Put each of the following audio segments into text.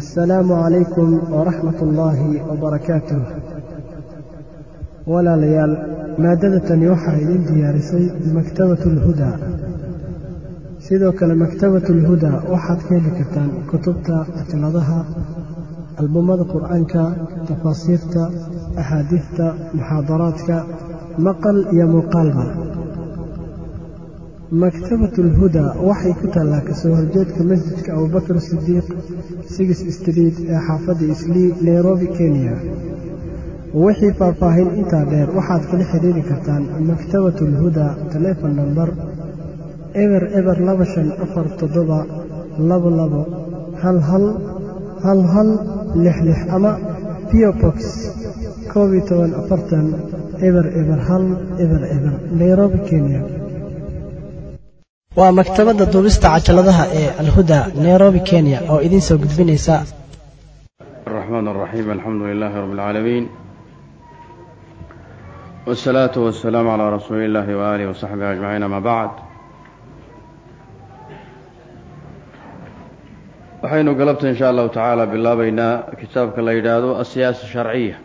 assalaamu calaykum waraxmat ullaahi wabarakaatuh walaalayaal maaddadatani waxaa idin diyaarisay maktabat alhudaa sidoo kale maktabat alhudaa waxaad ka heli kartaan kutubta atladaha albumada qur'aanka tafaasiirta axaadiidta muxaadaraadka maqal iyo muuqaalba maktabat alhudaa waxay ku taallaa ka soo horjeedka masjidka abubakar sidiiq sigis street ee xaafadda islii nairobi kenya. Wixii faahfaahin intaa dheer waxaad kala xidhiiri kartaan maktabat alhudaa telefon namber eber eber laba shan afar toddoba labo labo hal hal hal hal lix lix ama biobox koob iyo toban afartan eber eber hal eber eber nairobi kenya waa maktabadda duubista cajaladaha ee alhuda nairobi kenya oo idiin soo gudbinaysa. Raxmaan raxiim alxamdu lilaahi rabbi alcaalamiin wsalaatu wasalaamu calaa rasuuli illaahi waaalihi wasaxbihi ajmaciin amaa bacd. Waxaynu galabta insha allahu tacaala bilaabaynaa kitaabka la yidhaahdo asiyaasa sharciya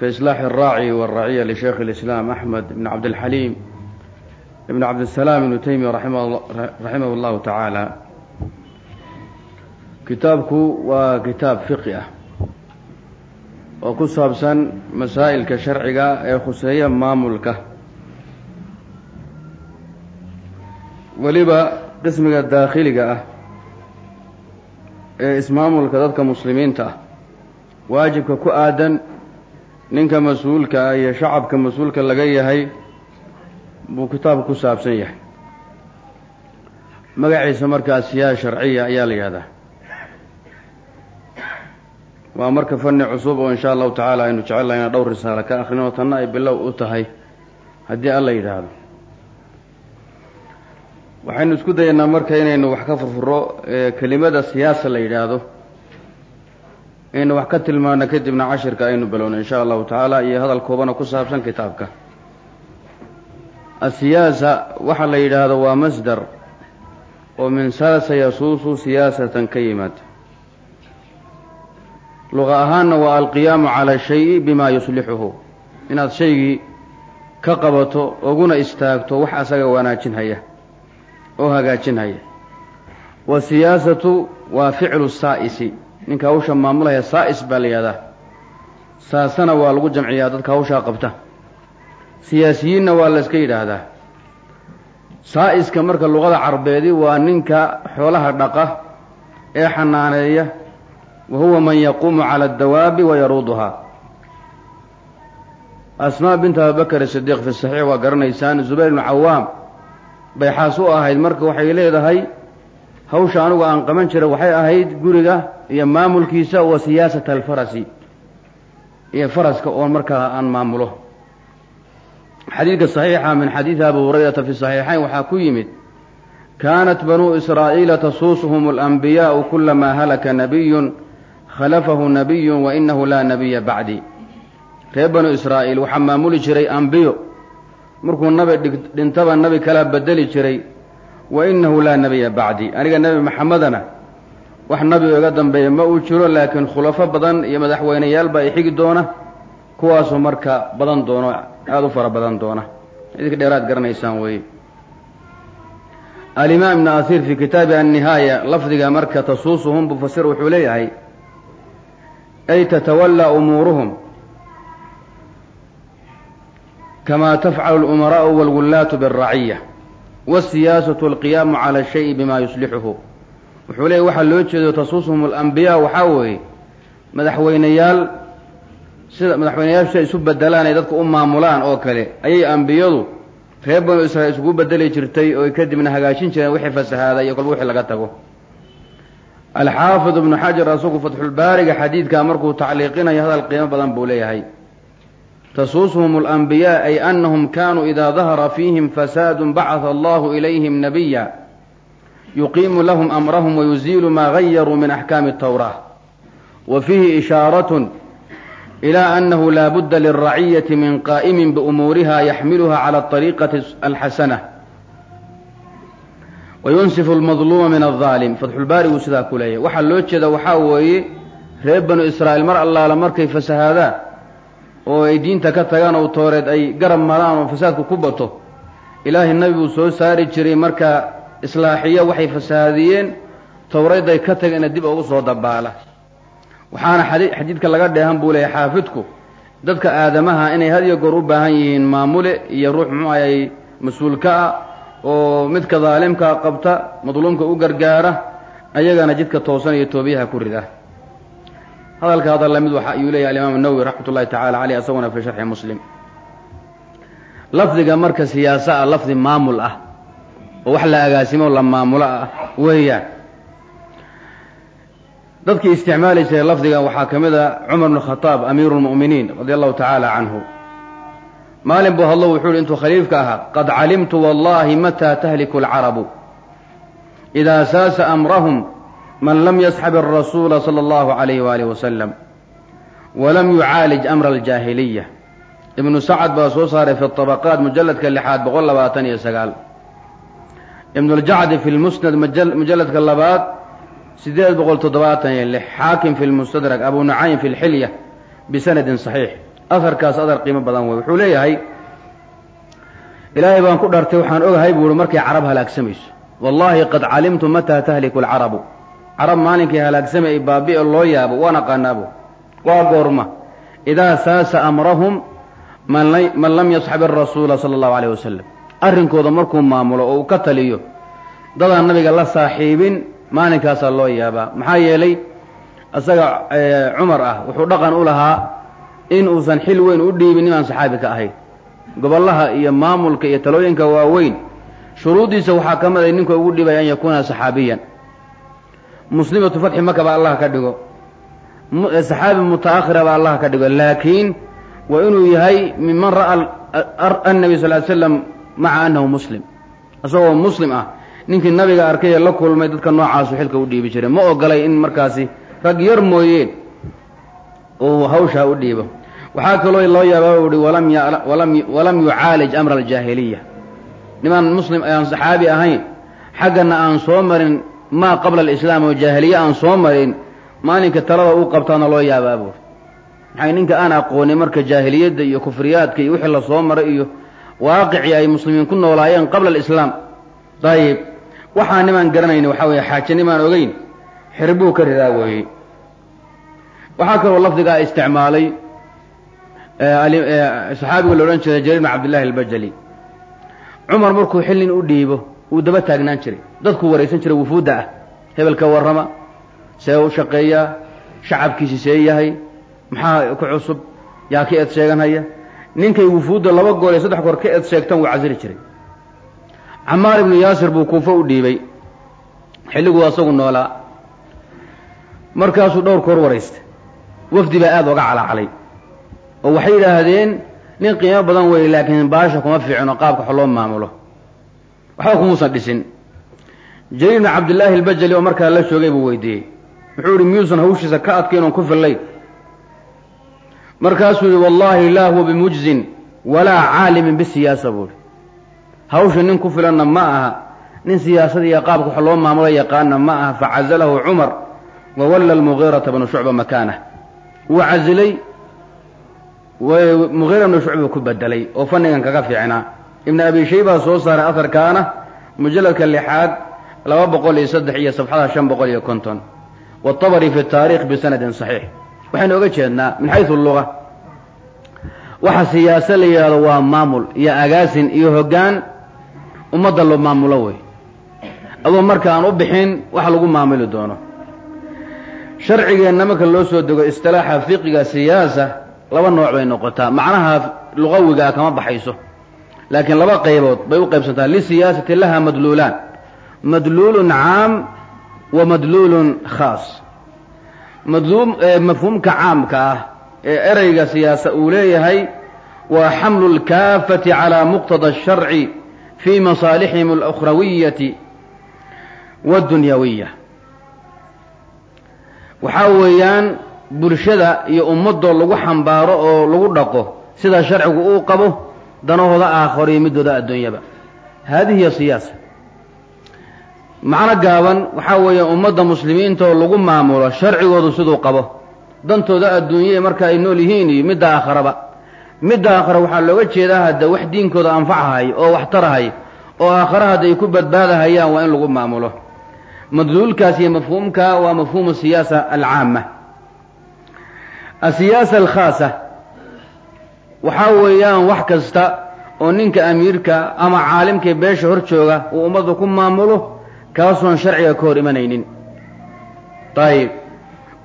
fi islaaxi araaci waraciya lisheekh اlislaam axmed bn cabdilxaliim ibn cabdisalaam ibnu teymiya raximah اllahu tacaala kitaabku waa kitaab fiqi ah oo ku saabsan masaa'ilka sharciga ee khuseeya maamulka. Weliba qismiga daakhiliga ah ee ismaamulka dadka muslimiinta ah waajibka ku aadan ninka mas'uulka ah iyo shacabka mas'uulka laga yahay buu kitaabku ku saabsan yahay. Magaciisa marka asiyaa sharciya ayaa la yihahdaa waa marka fani cusub oo insha allahu tacaala aynu jecel ina dhowr risaalo ka akhrino tanna ay bilow u tahay haddii alla yidhaahdo. Waxaynu isku dayaynaa marka inaynu wax ka furfuro kelimada siyaasa la yidhaahdo. Inaynu wax ka tilmaano kadibna cashirka aynu bilowno insha allahu tacaala iyo hadal koobana ku saabsan kitaabka asiyaasa waxa la yidhaahdo waa masdar oo min saasa yasuusu siyaasatan ka yimaada luqa ahaanna waa alqiyaamu cala shayi bima yuslixuhu inaad shaygii ka qabato uguna istaagto wax asaga wanaajinhaya oo hagaajinhaya wa siyaasatu waa ficlu saa'isi ninka hawsha maamulaya saa'is baa la yihahdaa saasana waa lagu jamciyaa dadka hawshaa qabta siyaasiyiinna waa la iska yidhaahdaa. Saa'iska marka luqada carbeedi waa ninka xoolaha dhaqa ee xanaaneeya wa huwa man yaquumu cala addawaabi wa yaruuduhaa. Asmaa bint abibakar sidiiq fi saxiix waa garanaysaan zubayr ibnu cawaam bay xaas u ahayd marka waxay leedahay hawsha anigu aan qaban jiray waxay ahayd guriga iyo maamulkiisa wa siyaasata alfarasi iyo faraska oon markaa aan maamulo xadiidka saxiixa min xadiidi abi hurayrata fi saxiixayn waxaa ku yimid kaanat banuu israa'iila tasuusuhum alanbiyaa'u kulamaa halaka nabiyun khalafahu nabiyun wa inahu laa nabiya bacdi. Reer banuu israa'iil waxaa maamuli jiray ambiyo markuu nabi dhintaba nabi kalaa bedeli jiray wa innahu laa nabiya bacdi. Aniga nebi maxamedana wax nabi iga dambeeya ma uu jiro laakiin khulafo badan iyo madaxweyneyaal baa ixigi doona kuwaasoo marka badan doono aada u fara badan doona. Idinka dheeraad garanaysaan weeye. Alimaam ibn asiir fii kitaabi annihaaya lafdiga marka tasuusuhum bufasir wuxuu leeyahay ay tatawallaa umuuruhum kama tafcalu alumaraa'u walgullaatu bialraciya waasiyaasatu alqiyaamu cala ashayi bima yuslixuhu wuxuu leeyahy waxaa loo jeedo tasuusuhum alambiyaa waxaa weeye madaxweyneyaal sida madaxweyneyaal si ay isu bedelaan ay dadka u maamulaan oo kale ayay ambiyadu reer banu israiil isugu bedeli jirtay oo kadibna hagaajin jireen wixii fasahaada iyo kolba wixii laga tago. Alxaafid ibnu xajar asugu fatxulbaariga xadiidkaa markuu tacliiqinayo hadal qiimo badan buu leeyahay. Tasuusuhum alanbiyaa ay anahum kaanuu idaa dahara fiihim fasaadu bacata allahu ilayhim nabiya yuqiimu lahum amrahum wayuziilu maa gayaruu min axkaami atawraa wa fiihi ishaaratun ilaa annahu laa budda lilraciyati min qaa'imin biumuuriha yaxmiluha cala alariiqati alxasana wayunsifu almadluuma min aldaalim fatxulbaari wuu sidaa ku leeyahy waxaa loo jeeda waxaa weeye reer banu israa'iil mar allaala markay fasahaadaan oo ay diinta ka tagaan oo tooreed ay garab maraan oo fasaadku ku bato ilaahay nabi buu soo saari jiray marka islaaxiya waxay fasahaadiyeen towreed ay ka tageen dib ugu soo dabaala waxaana xadiidka laga dheehan buu leeyahy xaafidku dadka aadamaha inay had iyo goor u baahan yihiin maamule iyo ruux muxuu ayay mas'uulka ah oo midka daalimkaa qabta madluumka u gargaara ayagana jidka toosan iyo toobiyaha ku rida. Hadalka hadal la mid waxa ayuu leeyahy alimaam nawowi raxmat ullahi tacala caleyh asaguna fii sharxi muslim. Lafdiga marka siyaasa ah lafdi maamul ah oo wax la agaasimo la maamulo ah weeyaan dadkii isticmaali jiray lafdiga waxaa ka mid a cumar bn khadaab amiiru lmu'miniin radia allahu tacaala canhu maalin buu hadlo wuxuu uhi intuu khaliifka ahaa qad calimtu wallahi mataa tahliku alcarabu. Idaa saasa amrahum man lam yasxab arasuula sala allahu calayhi waalihi wasalam walam yucaalij amra aljaahiliya. Ibnu sacad baa soo saaray fi طabaqaat mujaladka lixaad boqol labaatan iyo sagaal. Ibnu ljacdi fi lmusnad mujaladka labaad sideed boqol toddobaatan iyo lix xaakim fi lmustadrak abu nucaym fi lxilya bisanadin saxiix. Aharkaas adar qiimo badan wey wuxuu leeyahay ilaahay baan ku dhartay waxaan ogahay buu uhi markay carab halaagsamayso wallahi qad calimtu mataa tahliku alcarabu. Carab maalinkay halaagsamay ay baabi'e loo yaabo waan aqaanaabo waa goorma. Idaa saasa amrahum man lam yasxab arasuula sala allahu alayh wasalam arrinkooda markuu maamulo oo uu ka taliyo dadaan nabiga la saaxiibin maalinkaasaa loo yaabaa. Maxaa yeelay isaga cumar ah wuxuu dhaqan u lahaa in uusan xil weyn u dhiibin inaan saxaabi ka ahayn. Gobollaha iyo maamulka iyo talooyinka waaweyn shuruuddiisa waxaa ka mid ay ninka ugu dhibaya an yakuuna saxaabiyan. Muslimatu fatxi maka baa allah ka dhigo. Saxaabi muta'akhira baa allah ka dhigo. Laakiin waa inuu yahay minman ra'a annabi sal ly slam maca annahu muslim. Isagoo muslim ah ninkii nabiga arkay ee la kulmay dadka noocaasu xilka u dhiibi jiray. Ma ogolay in markaasi rag yar mooyeen uu hawshaa u dhiibo. Waxaa kaloo loo yaabaa u ihi walam yucaalij amra aljaahiliya. Nimaan muslim aan saxaabi ahayn xaggana aan soo marin maa qabla alislaam oo jaahiliye aan soo marin maalinka talada uu qabtaana loo yaabaa buuri maxay ninka aan aqoonin marka jaahiliyadda iyo kufriyaadka iyo wixii la soo maray iyo waaqicii ay muslimiin ku noolaayeen qabla alislaam? Dayib waxaa nimaan garanayni waxaa weeye xaaje nimaan ogeyn xirbuu ka ridaa weeye. Waxaa kaloo lafdigaa isticmaalay saxaabiga la odhan jiray jariir bn cabdillahi albajali. Cumar markuu xillin u dhiibo uu daba taagnaan jiray. Dadkuu waraysan jiray wufuudda ah hebelka warrama see u shaqeeyaa shacabkiisi see yahay maxaa ku cusub yaa ka eed sheeganhaya ninkay wufuudda laba goor iyo saddex goor ka eed sheegtaan wuu casiri jiray camaar ibnu yaasir buu kuufo u dhiibay. Xilliguu asagu noolaa. Markaasuu dhowr koor waraystay. Wafdi baa aada oga calacalay. Oo waxay yidhaahdeen nin qiimo badan weeye laakiin baasha kuma fiicino qaabka wax loo maamulo. Waxba kumuusan dhisin. Jariir bn cabdillaahi albajali oo markaa la joogay buu weydiiyey. Wuxuu ihi miyuusan hawshiisa ka adkayn oon ku fillayn markaasuu yihi wallaahi laa huwa bimujzin walaa caalimin bisiyaasa buuhi hawsha nin ku filanna ma aha nin siyaasada iyo qaabka wax loo maamulo yaqaana ma aha facazalahu cumar wa walla almugiirata bnu shucba makaanah wuu casilay mugiira bnu shucba ku bedelay oo fannigan kaga fiicnaa. Ibnu abi shaybaa soo saaray aharkaana mujalladka lixaad laba boqol iyo saddex iyo safxada shan boqol iyo konton. Watabari fi taarikh bisanadin saxiix. Waxaynu oga jeednaa min xaysu luga waxa siyaase la yidhahdo waa maamul iyo agaasin iyo hoggaan ummadda loo maamulo wey adoo marka aan u bixin wax lagu maamuli doono. Sharcigeenna marka loo soo dego istilaaxa fiqiga siyaasa laba nooc bay noqotaa. Macnaha luqawigaa kama baxayso. Laakiin laba qaybood bay u qaybsantaa. Lisiyaasati laha madluulaan. Madluulun caam wa madluulun khaas. Mafhuumka caamka ah ee ereyga siyaasa uu leeyahay waa xamlu lkaafati calaa muqtada asharci fii masaalixihim alukhrawiyati waddunyawiya waxaa weeyaan bulshada iyo ummadoo lagu xambaaro oo lagu dhaqo sida sharcigu uu qabo danahooda aakharo iyo midooda adduunyaba haadihi hiya siyaasa macno gaaban waxaa weeye ummadda muslimiinta oo lagu maamulo sharcigoodu siduu qabo dantooda adduunye marka ay nool yihiin iyo midda aakharaba midda aakhara waxaa looga jeedaa hadda wax diinkooda anfacahay oo wax tarahay oo aakhara hadda ay ku badbaadahayaan waa in lagu maamulo. Madluulkaas iyo mafhuumka waa mafhuumu siyaasa alcaama asiyaasa alkhaasa waxaa weeyaan wax kasta oo ninka amiirka ama caalimka beesha hor jooga uu ummadda ku maamulo kaasoon sharciga ka hor imanaynin. Ayib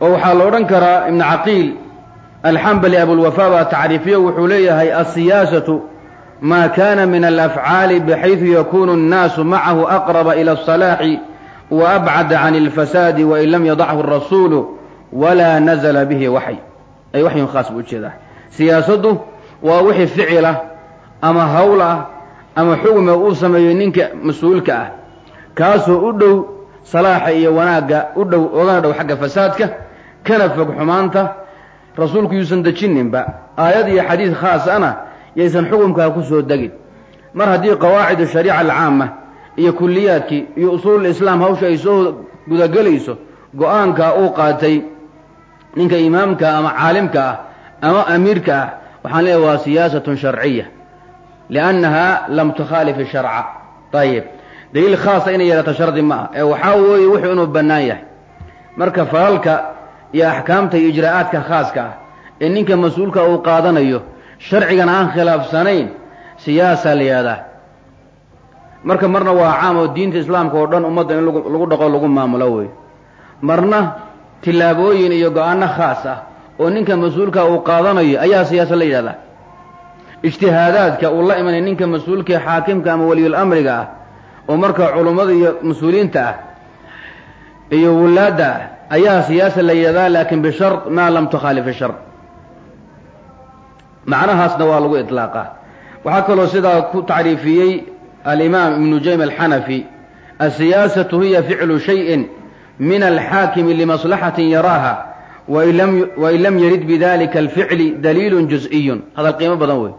oo waxaa la odhan karaa ibnu caqiil alxambali abulwafaa baa tacriifiyo wuxuu leeyahay alsiyaasatu maa kana min alafcaali bxayثu yakunu الnaasu macahu aqraba ilى الصalaaxi wa abcada can اlfasaadi wain lam yadachu الrasuulu walaa nazla bihi waxy ay waxyun khaas buu ujeedaa siyaasaddu waa wixii ficila ama hawl ah ama xugma uu sameeyo ninka mas-uulka ah kaasoo u dhow salaaxa iyo wanaagga u dhow ogana dhow xagga fasaadka kana fog xumaanta rasuulku yuusan dejininba aayad iyo xadiid khaas ana yaysan xukumkaa ku soo degin. Mar haddii qawaacid shariica alcaama iyo kuliyaadkii iyo usuululislaam hawsha ay soo gudagelayso go'aanka uu qaatay ninka imaamka ama caalimka ah ama amiirka ah waxaan leeyahay waa siyaasatun sharciya liannaha lam tukhaalif sharca. Ayib daliil khaasa inay yeelato shardi ma ah ee waxaa weeye wuxuu inuu bannaan yahay. Marka falalka iyo axkaamta iyo ijraa'aadka khaaska ah ee ninka mas'uulka uu qaadanayo sharcigan aan khilaafsanayn siyaasa la yihahdaa marka marna waa caam oo diinta islaamka oo dhan ummadda in lagu dhaqo lagu maamulo wey. Marna tillaabooyin iyo go'aano khaas ah oo ninka mas'uulka uu qaadanayo ayaa siyaasa la yidhahdaa. Ijtihaadaadka uu la imanay ninka mas'uulkae xaakimka ama waliyul amriga ah oo marka culummada iyo mas'uuliyiinta ah iyo wulaadda ah ayaa siyaasa la yidhahdaa laakin bishard maa lam tukhaalif ishard macnahaasna waa lagu iطlaaqa waxaa kaloo sidaa ku tacriifiyey alimaam ibnu jaym alxanafi asiyaasatu hiya ficlu shayin min alxaakimi limaslaxatin yaraaha wain lam yarid bidalika alficli daliilu juz-iyun. Hadal qiimo badan wey.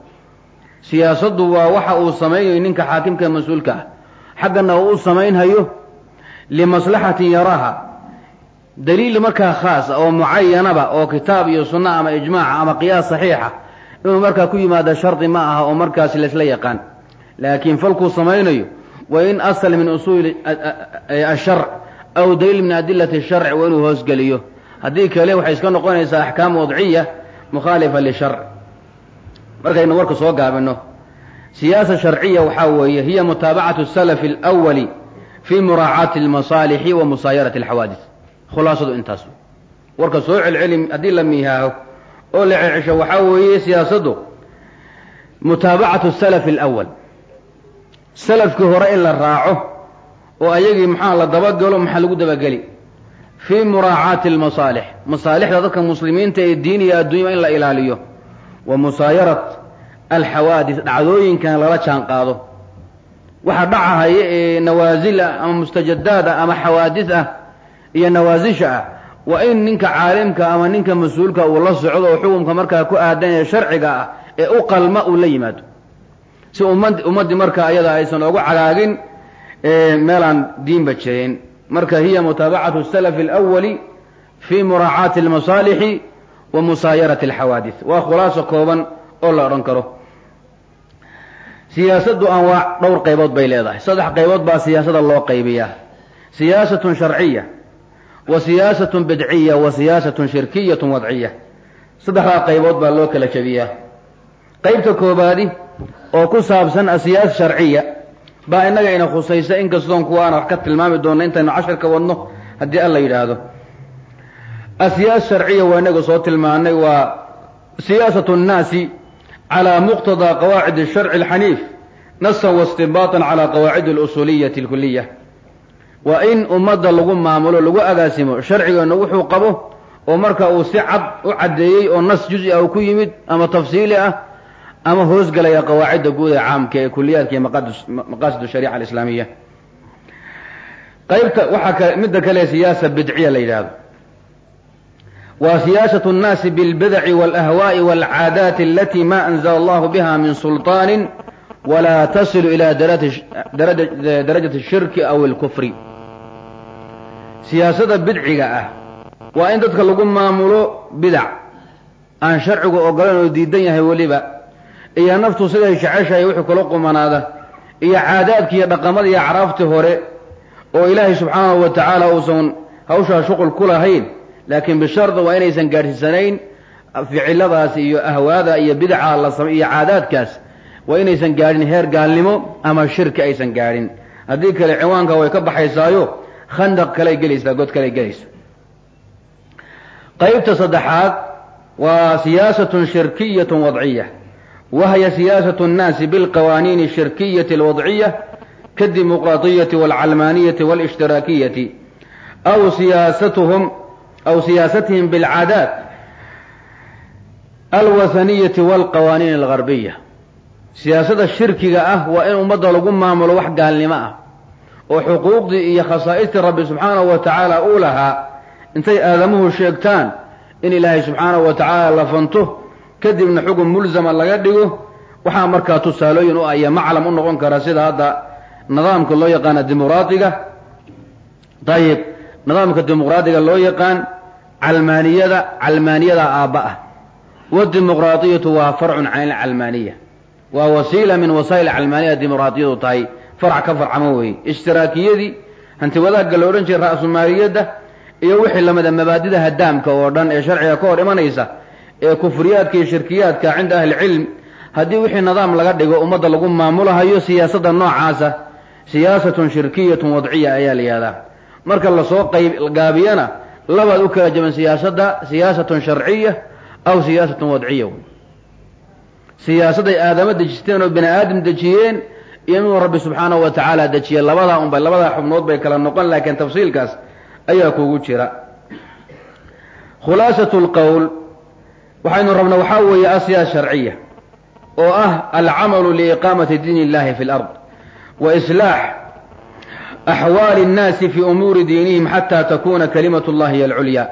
Siyaasaddu waa waxa uu samaynayo ninka xaakimka mas'uulka ah. Xaggana uu u samaynhayo limaslaxatin yaraaha daliil markaa khaas oo mucayanaba oo kitaab iyo sunna ama ijmaaca ama qiyaas saxiixa inuu markaa ku yimaado shardi ma aha oo markaasi laysla yaqaan. Laakiin falkuu samaynayo wa in asal min usuuli asharc aw daliil min adilati sharc waa inuu hoosgeliyo. Haddii kale waxay iska noqonaysaa axkaam wadciya mukhaalifa lisharc markaynu warka soo gaabino siyaasa sharciya waxaa weeye hiya mutaabacatu salafi alawali fi muraacaati almasaalixi alxawaadis khulaasadu intaas. Warka soo celceli haddii la miihaaho oo la celcesho waxaa weeye siyaasaddu mutaabacatu salafi alawal salafkii hore in la raaco oo ayagii maxaa la dabagalo maxaa lagu dabageli fii muraacaati almasaalix. Masaalixda dadka muslimiinta ee diin iyo adduunya in la ilaaliyo. Wa musaayarat alxawaadis dhacdooyinkan lala jaan waxa dhacahaya ee nawaasil ah ama mustajadaad ah ama xawaadis ah iyo nawaasisha ah waa in ninka caalimka ama ninka mas'uulka uu la socdo oo xukunka markaa ku aadan ee sharciga ah ee u qalma uu la yimaado. Si ummad ummaddii markaa ayada aysan ogu cagaagin meelaan diinba jirin marka hiya mutaabacatu salafi alawali fi muraacaati almasaalixi wa musaayarati alxawaadis waa khulaaso kooban oo la odhan karo. Siyaasaddu anwaac dhowr qaybood bay leedahay. Saddex qaybood baa siyaasada loo qaybiyaa. Siyaasatun sharciya wa siyaasatun bidciya wa siyaasatun shirkiyatun wadciya saddexdaa qaybood baa loo kala jebiyaa qaybta koobaadi oo ku saabsan asiyaasa sharciya baa innaga ina khusaysa inkastoon kuwaana wax ka tilmaami doonno intaynu cashirka wadno haddii alla yidhaahdo asiyaasa sharciya waa inaga soo tilmaanay waa siyaasatu nnaasi calى muqtadaa qawaacid الsharci اlxaniif nasan waاstibaaطan calى qawaacid اlusuliyati اlkuliya waa in ummadda lagu maamulo lagu agaasimo sharcigeena wuxuu qabo oo marka uu si cad u caddeeyey oo nas juzi ah uu ku yimid ama tafsiili ah ama hoosgelaya qawaacidda guud ee caamka ee kuliyaadka iyo maqaasid shariica alislaamiya qaybta waxaa kale midda kale siyaasa bidciya la yidhaahdo. Waa siyaasatu nnaasi bilbidaci waalahwaa'i waalcaadaati alatii maa anzala allahu biha min sulطaanin walaa tasilu ila darajati shirki aw اlkufri siyaasada bidciga ah waa in dadka lagu maamulo bidac aan sharcigu ogolan oo diidan yahay weliba iyo naftu siday jeceshahay wixii kula qumanaada iyo caadaadki iyo dhaqamada iyo acraaftii hore oo ilaahay subxaanahu wa tacaala uusan hawshaa shuqul ku lahayn. Laakiin bishardi waa inaysan gaadhsiisanayn ficiladaas iyo ahwaada iyo bidca la iyo caadaadkaas waa inaysan gaadhin heer gaalnimo ama shirki aysan gaadhin. Haddii kale ciwaanka way ka baxaysaayo khandaq kaley gelaysaa god kaley gelaysa qaybta saddexaad waa siyaasatun shirkiyatun wadciya wahya siyaasatu nnaasi bilqawaaniini ashirkiyati alwadciya kaadimuqraatiyati walcalmaaniyati walishtiraakiyati. Aw siyaasatuhum aw siyaasatihim bilcaadaat alwathaniyati walqawaaniin algarbiya siyaasada shirkiga ah waa in ummadda lagu maamulo wax gaalnimo ah oo xuquuqdii iyo khasaa'istii rabbi subxaanahu wa tacaala uu lahaa intay aadamuhu sheegtaan in ilaahay subxaanahu wa tacaala la fanto kadibna xugun mulzama laga dhigo. Waxaa markaa tusaalooyin u aya maclam u noqon kara sida hadda nidaamka loo yaqaana dimuqraadiga. Dayib nidaamka dimuqraadiga loo yaqaan calmaaniyada calmaaniyada aabba ah. Wadimuqraadiyatu waa farcun can ilcalmaaniya waa wasiila min wasaa'il calmaaniya dimuqraadiyadu tahay farc ka farcamo weeye. Ishtiraakiyadii hanti wadaagga la odhan jiray ra'sumaaliyadda iyo wixii lamida mabaadida hadaamka oo dhan ee sharciga ka hor imanaysa ee kufriyaadka iyo shirkiyaadka cinda ahlicilm haddii wixii nidaam laga dhigo ummadda lagu maamulahayo siyaasadda noocaasa siyaasatun shirkiyatun wadciya ayaa la yihahdaa marka la soo qayb gaabiyana labaad u kala jaban siyaasadda siyaasatun sharciya aw siyaasatun wadciya. Siyaasadday aadamo dejisteen oo bini aadam dejiyeen inuu rabbi subxaanahu wa tacaala dejiye labadaa unba labadaa xubnood bay kala noqon laakiin tafsiilkaas ayaa kugu jira khulaasatu lqowl waxaynu rabnaa waxaa weeye asiyaasa sharciya oo ah alcamalu liiqaamati diin illahi fi lard wa islaax axwaali اnnaasi fi umuuri diinihim xata takuna kalimat اllahi hiy alculya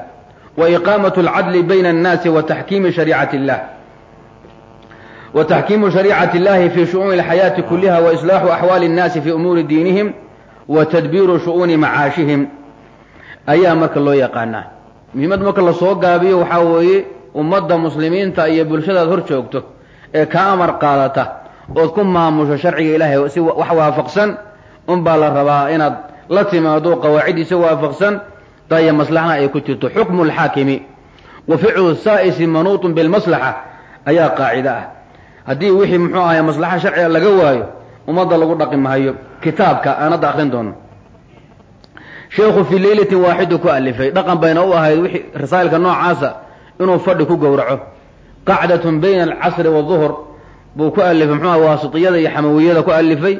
wa iqaamaة اlcadli bayna الnaasi wa taxkiimi shariicati اllah wa taxkiimu shariicati اllahi fi shu'uuni اlxayaati kuliha wa islaaxu axwaali الnaasi fi umuuri diinihim wa tadbiiru shu'uuni macaashihim ayaa marka loo yaqaanaa muhiimad marka lasoo gaabiyo waxaa weeye ummadda muslimiinta iyo bulshadaad hor joogto ee ka amar qaadata ood ku maamusho sharciga ilaahay si wax waafaqsan unbaa la rabaa inaad la timaado qawaaciddiisa waafaqsan daya maslaxna ay ku jirto xukmu lxaakimi wa ficlu saa'isi manuutun bilmaslaxa ayaa qaacida ah haddii wixii muxuu ahay maslaxa sharciga laga waayo ummadda lagu dhaqi mahayo kitaabka aan akrin doono. Sheekhu fii leylatin waaxidu ku alifay dhaqan bayna u ahayd wixii rasaa'ilka noocaasa inuu fadhi ku gowraco. Qacdatun bayna alcasri waduhr buu ku alifay muxuu aha waasitiyada iyo xamawiyada ku alifay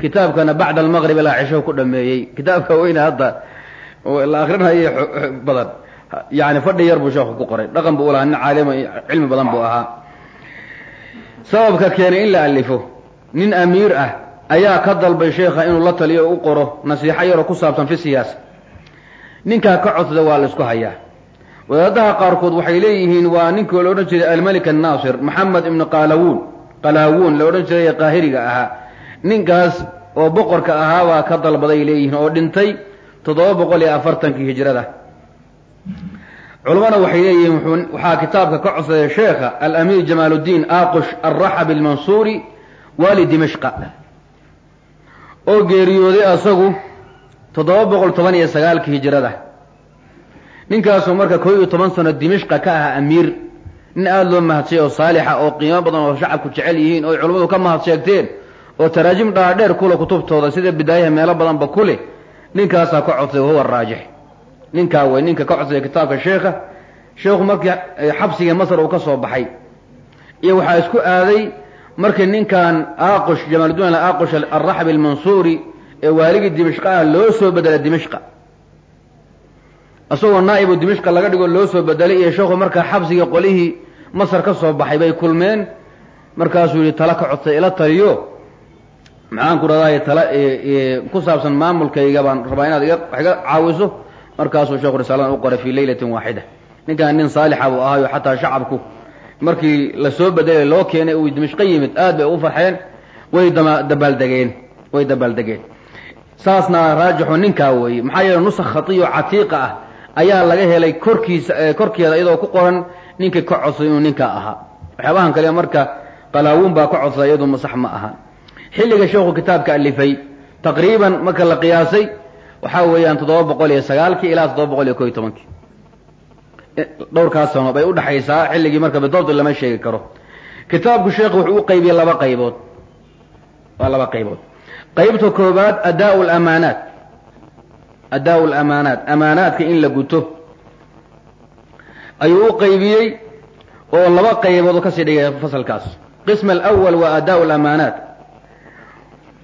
kitaabkana bacda almaqrib ilaa cisho ku dhameeyey. Kitaabka weyne hadda la akrinayo badan. Yani fadhi yar buu sheekhu ku qoray. Dhaqan buu ulahaa nin caalima cilmi badan buu ahaa sababka keenay in la alifo nin amiir ah ayaa ka dalbay sheekha inuu la taliyo o u qoro nasiixo yaroo ku saabsan fi siyaasa ninkaa ka codsada waa la isku hayaa. Wadaadaha qaarkood waxay leeyihiin waa ninkii la odhan jiray almelik annaasir maxamed ibnu qalawuun qalaawuun la odhan jiray qaahiriga ahaa. Ninkaas oo boqorka ahaa baa ka dalbaday leeyihiin oo dhintay toddoba boqol iyo afartankii hijrada culammana waxay leeyihiin waxaa kitaabka ka codsaday sheekha alamiir jamaaluddiin aaqush alraxab almansuuri waali dimashqa oo geeriyooday asagu toddoba boqol toban iyo sagaalkii hijrada ninkaasoo marka koo iyo toban sano dimashqa ka ah amiir. Nin aada loo mahadshay oo saalixa oo qiimo badan oo shacabku jecel yihiin oo culammadu ka mahad sheegteen oo taraajim dhaadheer kule kutubtooda sida bidaayaha meelo badanba kule ninkaasaa ka codsay wahuwa raajix ninkaa wey ninka ka codsaya kitaabka sheekha sheekhu markii xabsigii masar uu ka soo baxay. Iyo waxaa isku aaday markii ninkan aaqush jamaaluddin aaqush alraxbi almansuuri ee waaligii dimashqa ah loo soo bedelay dimashqa isagoo naa'ibu dimashqa laga dhigo loo soo bedelay iyo sheekhu markaa xabsigii qolihii masar ka soo baxay bay kulmeen. Markaasuu yihi tala ka codsay ila taliyo. Maxaan ku rahdaay tala ku saabsan maamulkayga baan rabaa inaad iga wax iga caawiso markaasuu sheekhu risaalada u qoray fii leylatin waaxida. Ninkan nin saalixa buu ahaayo xataa shacabku. Markii la soo bedelay loo keenay uu dimashqo yimid aad bay ugu farxeen. Way dabaaldegeen way dabaaldegeen saasna raajixu ninkaa weeye maxaa yeele nusakh khatiyo catiiqa ah ayaa laga helay korkiisa korkeeda iyadoo ku qoran ninkii ka codsaday inuu ninkaa ahaa. Waxyaabahan kale marka qalaawuun baa ka codsaday iyadu masax ma aha. Xilliga sheekhu kitaabka alifay taqriiban marka la qiyaasay waxaa weeyaan toddoba boqol iyo sagaalkii ilaa toddoba boqol iyo ko iyo tobankii. Dhowrkaas sano bay udhaxaysaa xilligii marka bidabdi lama sheegi karo. Kitaabku sheekhu wuxuu u qaybiyey laba qaybood. Waa laba qaybood. Qaybta koobaad adaa lamaanaat adaa lamaanaat amaanaadka in la guto. Ayuu u qaybiyey oo laba qaybood ka sii dhigay fasalkaas. Qism alأwal wa adaa lamaanaat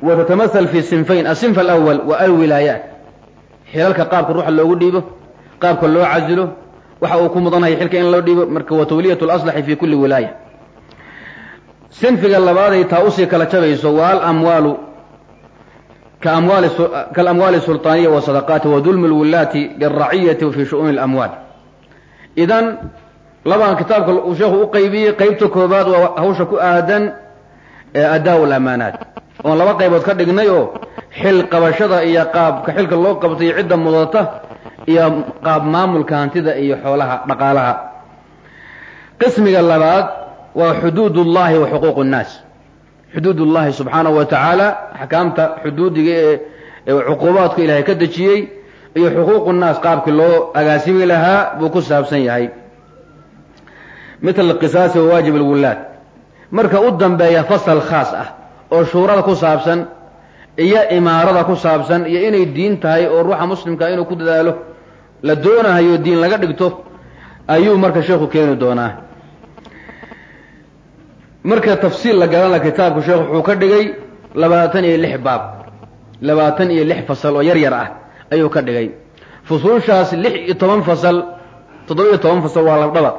wa tatamaal fi sinfayn. Asinf alأwal wa alwilaayaat xilalka qaabka ruuxa loogu dhiibo qaabka loo casilo waxa uu ku mudanaya xilka in loo dhiibo marka wa tawliyat اlaslaxi fi kuli wilaaya sinfiga labaaday taa usii kala jabayso waa alamwaalu kaalamwaali sulطaaniya wasadaqaati wa dulmi اlwilaati liraciyati fi shu'uuni اlamwaal idan laban kitaabka uu sheekhu u qaybiyey qaybta koobaad waa hawsha ku aadan adaa lamaanaat oon laba qaybood ka dhignay oo xil qabashada iyo qaabka xilka loo qabtay cidda mudata iyo qaab maamulka hantida iyo xoolaha dhaqaalaha. Qismiga labaad waa xuduud ullahi wa xuquuq اnnaas xuduud ullahi subxaanahu wa tacaala axkaamta xuduudiga ee cuquubaadku ilaahay ka dejiyey iyo xuquuq nnaas qaabkii loo agaasimi lahaa buu ku saabsan yahay. Mitl qisaasi wa waajib alwulaad marka u dambeeya fasal khaas ah oo shuurada ku saabsan iyo imaarada ku saabsan iyo inay diin tahay oo ruuxa muslimka inuu ku dadaalo la doonahayo diin laga dhigto ayuu marka sheekhu keeni doonaa. Marka tafsiil la galan la kitaabku sheekh wuxuu ka dhigay labaatan iyo lix baab. Labaatan iyo lix fasal oo yar yar ah ayuu ka dhigay. Fusuushaas lix iyo toban fasal toddoba iyo toban fasal waa labdhaba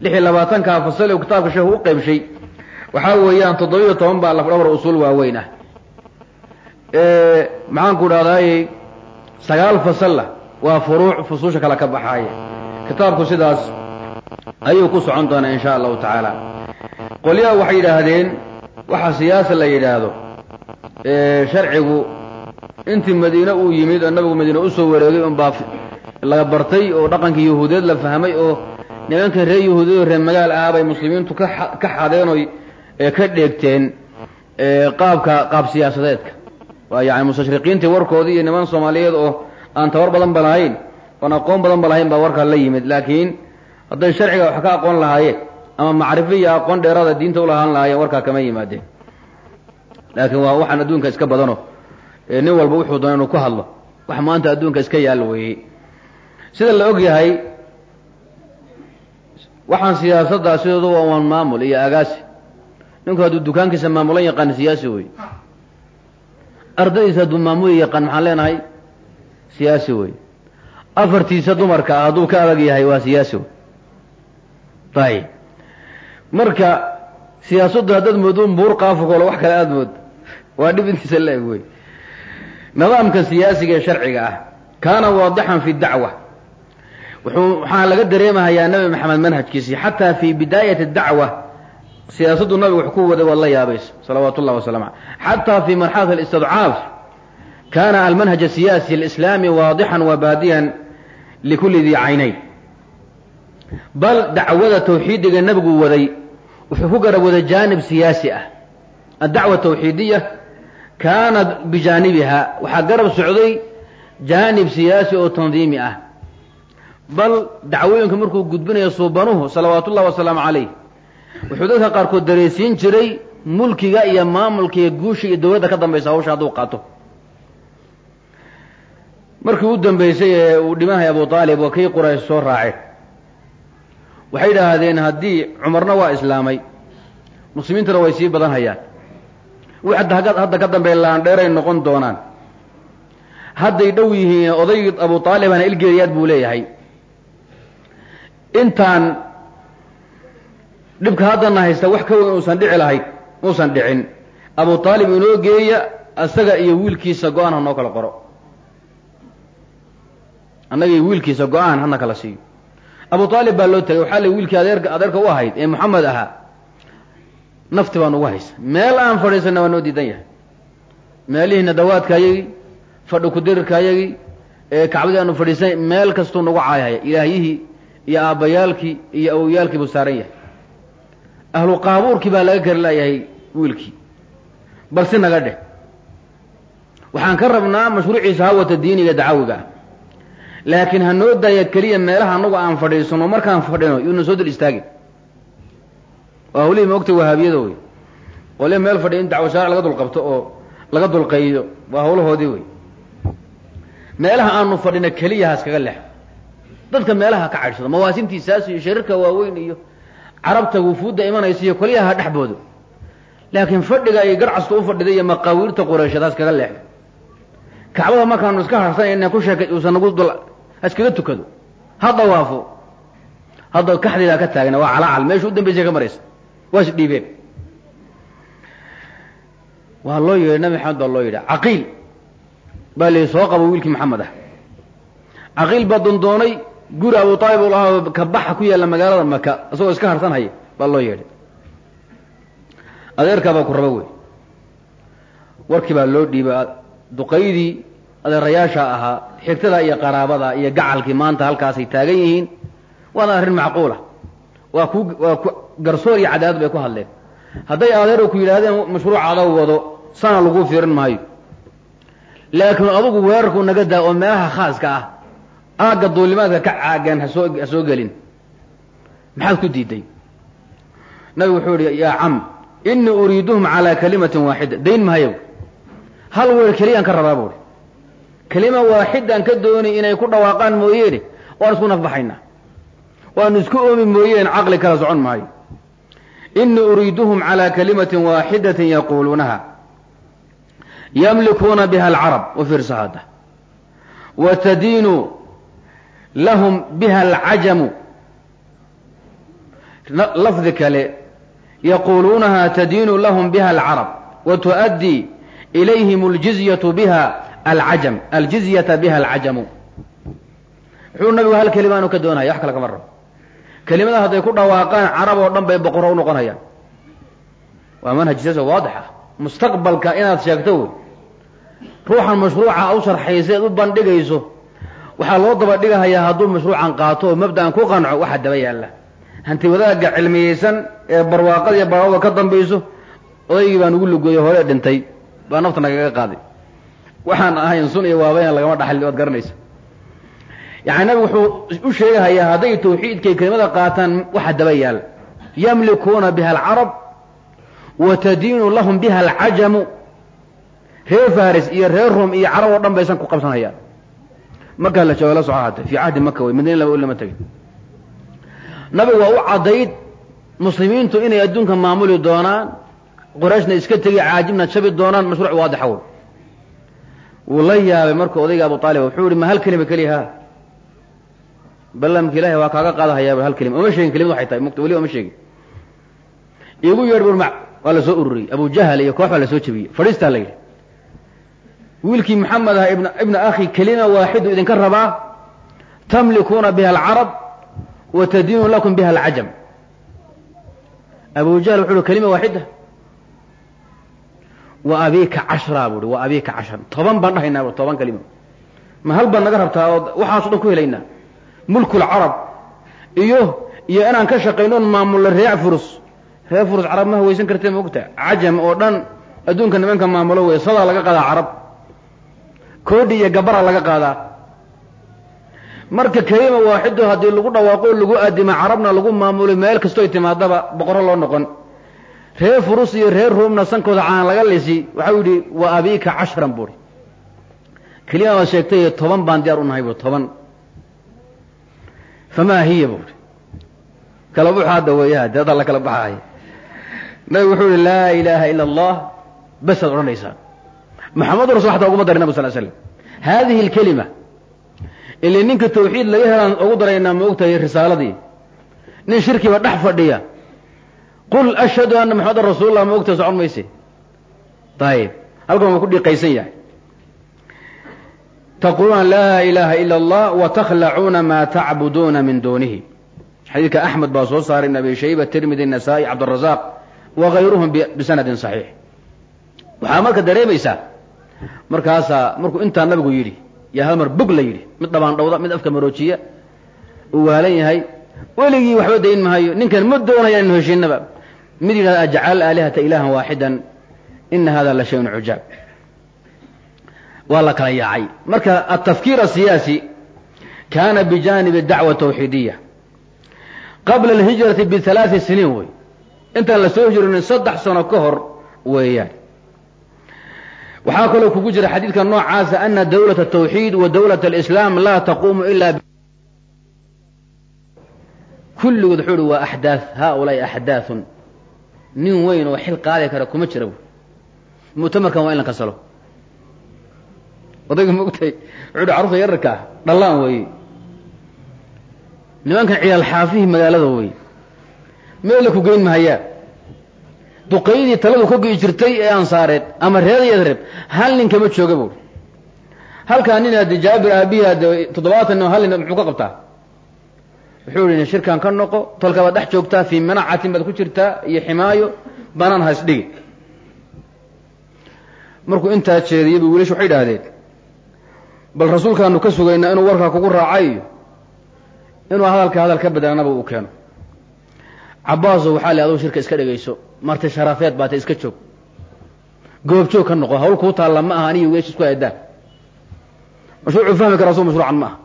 lix iyo labaatankaa fasal uu kitaabka sheekhu u qaybshay waxaa weeyaan toddoba iyo toban baa lafdhabar usuul waaweyn ah maxaan ku dhahdaayey sagaal fasalla waa furuuc fusuusha kale ka baxaaya kitaabku sidaas ayuu ku socon doonaa in sha allahu tacaala. Qolyaha waxay yidhaahdeen waxaa siyaasa la yidhaahdo sharcigu intii madiine uu yimid oo nabigu madiine u soo wareegay un baa laga bartay oo dhaqankii yahuudeed la fahmay oo nimanka reer yahuudeed oo reer magaal ah bay muslimiintu ka xadeen oy ka dheegteen qaabka qaab siyaasadeedka waa yani mustashriqiintii warkoodii iyo niman soomaaliyeed oo aan tabar badan ba lahayn oon aqoon badan ba lahayn baa warkaa la yimid. Laakiin hadday sharciga wax ka aqoon lahaayeen ama macrifo iyo aqoon dheeraada diinta u lahaan lahaayeen warkaa kama yimaadeen. Laakiin waa waxaan adduunka iska badano. Nin walba wuxuu doona inuu ku hadlo. Wax maanta adduunka iska yaal weeye sida la og yahay waxaan siyaasaddaa sidoodu waan maamul iyo agaasi. Ninku hadduu dukaankiisa maamulan yaqaan siyaasi wey ardaydiisa hadduu maamuli yaqaan maxaan leenahay? Siyaasi wey afartiisa dumarka ah hadduu ka adag yahay waa siyaasi wey ayib marka siyaasaddu haddaad moodo buur qaafukolo wax kale aada moodo waa dhib intiisa la eg wey nidaamka siyaasiga ee sharciga ah kaana waadixan fi dacwa. Wuxuu waxaa laga dareemahayaa nabi maxamed manhajkiisii xataa fi bidaayati dacwa siyaasaddu nabigu wax ku waday waad la yaabaysa salawaatu ullahi wasalam xataa fi marxalat alistidcaaf kana almanhaj asiyaasi alislaami waadixan wa baadiyan likulli dii caynayn. Bal dacwada tawxiidiga nabigu waday wuxuu ku garab waday jaanib siyaasi ah. Addacwa tawxiidiya kaanat bijaanibiha waxaa garab socday jaanib siyaasi oo tandiimi ah. Bal dacwooyinka markuu gudbinayo suubanuhu salawaatu ullahi wasalaamu calayh wuxuu dadka qaarkood dareysiin jiray mulkiga iyo maamulka iyo guusha iyo dowladda ka dambaysa hawsha hadduu qaato. Markii u dambeysay ee uu dhimanhay abu aalib oo kii quraysh soo raaceen waxay idhaahdeen haddii cumarna waa islaamay muslimiintuna way sii badan hayaan wix hadda ka dambeeya laandheeray noqon doonaan. Hadday dhow yihiin odaygii abu aalibana ilgeeriyaad buu leeyahay. Intaan dhibka haddana haysta wax ka weyn uusan dhici lahayn uusan dhicin. Abu aalib inoo geeya isaga iyo wiilkiisa go'aan ha noo kala qoro. Annaga iyo wiilkiisa go'aan hana kala siiyo. Abu aalib baa loo tegay waxaa la wiilkii adeerka adeerka u ahayd ee moxamed ahaa nafti baan ugu haysa meel aan fadhiisana waa noo diidan yahay. Meelihii nadawaadkaayagii fadhi kudirirkaayagii ee kacbadii aanu fadhiisanay meel kastuu nagu caayhaya ilaahyihii iyo aabbayaalkii iyo awowyaalkii buu saaran yahay ahlu qaabuurkii baa laga kari laayahay wiilkii. Bal si naga dheh. Waxaan ka rabnaa mashruuciisa hawata diiniga dacawiga laakiin ha noo daaya keliya meelaha anagu aan fadhiisano markaan fadhino yuuna soo dul istaagin. Waa hawlihii maogta wahaabiyada wey. Qole meel fadhiya in dacwo shaaric laga dulqabto oo laga dulqaydo waa hawlahoodii wey. Meelaha aanu fadhino keliya haskaga lex. Dadka meelaha ka cadhsado mawaasimtiisaas iyo shariirka waaweyn iyo carabta wufuudda imanaysa iyo koliyaha dhexboodo laakiin fadhiga iyo garcaska u fadhida iyo maqaawiirta qureysheed haskaga leex kacbada markaanu iska harsanayna ku sheekay uusan nagu dul haskaga tukado. Ha dawaafo. Hadda kaxdiidaa ka taagna waa calaacal meesha u dambaysay ka maraysa waa is dhiibeen. Waa loo yeedhay nabi maxamed baa loo yidhi caqiil. Baa la soo qabo wiilkii maxamed ah. Caqiil baa dondoonay guri abu aalib u lahaa kabaxa ku yaalla magaalada maka isagoo iska harsanhaya baa loo yeedhay adeerkaa baa ku raba wey. Warkii baa loo dhiibay duqaydii adeerayaasha ahaa xigtada iyo qaraabada iyo gacalkii maanta halkaasay taagan yihiin waana arrin macquula waa ku waa ku garsoor iyo cadaadad bay ku hadleen. Hadday adeero ku yidhaahdeen mashruucaada wado sana lagu fiirin maayo. Laakiin adugu weerarku naga daa oo meelaha khaaska ah aagga duulimaadka ka caagan hasoo ha soo gelin. Maxaad ku diiday? Nabigu wuxuu yihi yaa cam inii uriiduhum calaa kalimatin waaxida. Dayn mahayow hal weer keliyaan ka rabaa buuri kelima waaxidaan ka doonay inay ku dhawaaqaan mooyeene waan isku nafbaxaynaa. Waanu isku oomi mooyeen caqli kala socon maayo. Inii uriiduhum calaa kalimatin waaxidatin yaquuluunaha. Yamlikuuna biha alcarab wafiirsa hadda. Watadiinu lahum biha alcajamu. Lafdi kale yaquuluunaha tadiinu lahum biha alcarab watuؤaddii ilayhim aljizyatu biha alcajam aljizyata biha alcajamu. Wuxuu nabigu hal kelimaanu ka doonaya wax kale kama rabo. Kelimada hadday ku dhawaaqaan carab oo dhan bay boqoro u noqonayaan. Waa manhaj siyaasa waadix ah mustaqbalka inaad sheegto wey ruuxan mashruuca u sharxaysa eed u bandhigayso waxaa loo daba dhigahayaa hadduu mashruucan qaato oo mabda'an ku qanco waxaa daba yaalla. Hanti wadaagga cilmiyeysan ee barwaaqada iyo ka dambayso odaygii baan ugu lugooyey hore dhintay. Baa nafta nagaga qaaday. Waxaan ahayn sun iyo waabayna lagama dhaxli waad garanaysa. Yani nabigu wuxuu u sheegahayaa hadday tawxiidkay kelimada qaataan waxa daba yaal yamlikuuna biha alcarab wa tadiinu lahum biha alcajamu. Reer faris iyo reer rom iyo carab oo dhan baysan ku qabsanayaan markaa la jooga la soco hadda fii cahdi maka wey madiina laba lama tegin. Nabigu waa u caddayd muslimiintu inay adduunka maamuli doonaan qorayshna iska tegi caajibna jabi doonaan mashruuc waadixa wey wuu la yaabay marka odayga abu aalib wuxuu yihi ma hal kelima keliya ha? Ballamka ilahay waa kaaga qaadahayaa hal kelima. Uma sheegin kelimad waxay tahay. Mugta weliba uma sheegin. Igu yeedh burmac waa la soo ururiyey. Abu jahal iyo koox baa la soo jebiyey. Fadhiistaa la yidhi wiilkii maxamed ibn ibna akhi kelima waaxidu idinka rabaa tamlikuuna biha alcarab wa tadiinu lakum biha alcajam. Abu jahl wuxu uhi kelima waaxida wa abiika cashra buuhi wa abiika cashra toban baan dhahaynaa toban kelima. Ma hal baan naga rabtaa oo waxaaso dhan ku helaynaa? Mulku lcarab iyo iyo inaan ka shaqayno on maamulo reec furus. Reer furus carab ma hawaysan kartee maogta cajam oo dhan adduunka nimanka maamulo wey sadaa laga qaadaa carab koodhi iyo gabara laga qaadaa. Marka kelima waaxido haddii lagu dhawaaqo lagu aadima carabna lagu maamulo meel kastoy timaadaba boqoro loo noqon. Reer furus iyo reer roomna sankooda caan laga lisi waxau yidhi wa abiika cashran buuri kelima baad sheegtay toban baan diyaar u nahay bu toban. Famaa hiya buuri kala buxu hadda weeyaha dee adaa la kala baxaaya nabigu wuxuu yihi laa ilaaha ila allah. Basaad odhanaysaa maxamadu rasul xataa uguma daray nabig sal slam haadihi alkelima ile ninka tawxiid laga helaan ugu daraynaa ma ogtahay risaaladii. Nin shirkiba dhex fadhiya. Qul ashhadu anna maxamadan rasuulullah ma ogtahay socon mayse. Ayib halkan waa ku dhiiqaysan yahay. Taquluuna laa ilaaha ila allah wa takhlacuuna maa tacbuduuna min duunihi. Xadiidka axmed baa soo saaray ibn abi shayba tirmidi nasaa-i cabdirazaaq wa gayruhum bisanadin saxiix. Waxaa marka dareemaysaa markaasaa markuu intaa nabigu yidhi yaa hal mar bog la yidhi. Mid dhabaandhawda mid afka maroojiya. Uu waalan yahay weligii waxba dayn mahayo ninkan ma doonaya inu heshiinaba mid yidhahda ajcal aalihata ilaahan waaxidan ina hada la shayun cujaab waa la kala yaacay. Marka atafkiir asiyaasi kaana bijanibi dacwa tawxiidiya qabla alhijrati bialaai siniin wey. Intaan la soo hijrinin saddex sano ka hor weeyaan waxaa kaloo kugu jira xadiidka noocaasa ana dawlat الtawxiid wa dawlat اlislaam laa taquumu ila kulligood wuxuu uhi waa axdaa haulaai axdaaثun nin weyn oo xil qaadi kara kuma jira muctamarkan waa in la kasalo odayga maogtahay wuxuu hi carurta yararka ah dhallaan weeye nimankan ciyaal xaafihii magaalada weeye meella ku geyn mahayaa duqaydii taladu ka goyi jirtay ee ansaareed ama reer yadreb hal nin kama jooga buui halkaa nin hadde jaabir aabihi hadde toddobaatan hal nin muxuu ka qabtaa? Wuxuu ihi shirkan ka noqo tolka baad dhex joogtaa fii manacatin baad ku jirtaa iyo ximaayo banaan ha isdhigi markuu intaa jeediyay bu wiilash waxay idhaahdeen bal rasuulkaanu ka sugaynaa inuu warkaa kugu raacay? Iyo inuu hadalka hadal ka bedelanaba uu keeno. Cabaaso waxaa le adugu shirka iska dhegayso marti sharafeed baata iska joog. Goobjoog ka noqo hawl kuu taalla ma aha aniyo weesh isku aadaan mashruucu fahmi kara soo mashruucan ma aha.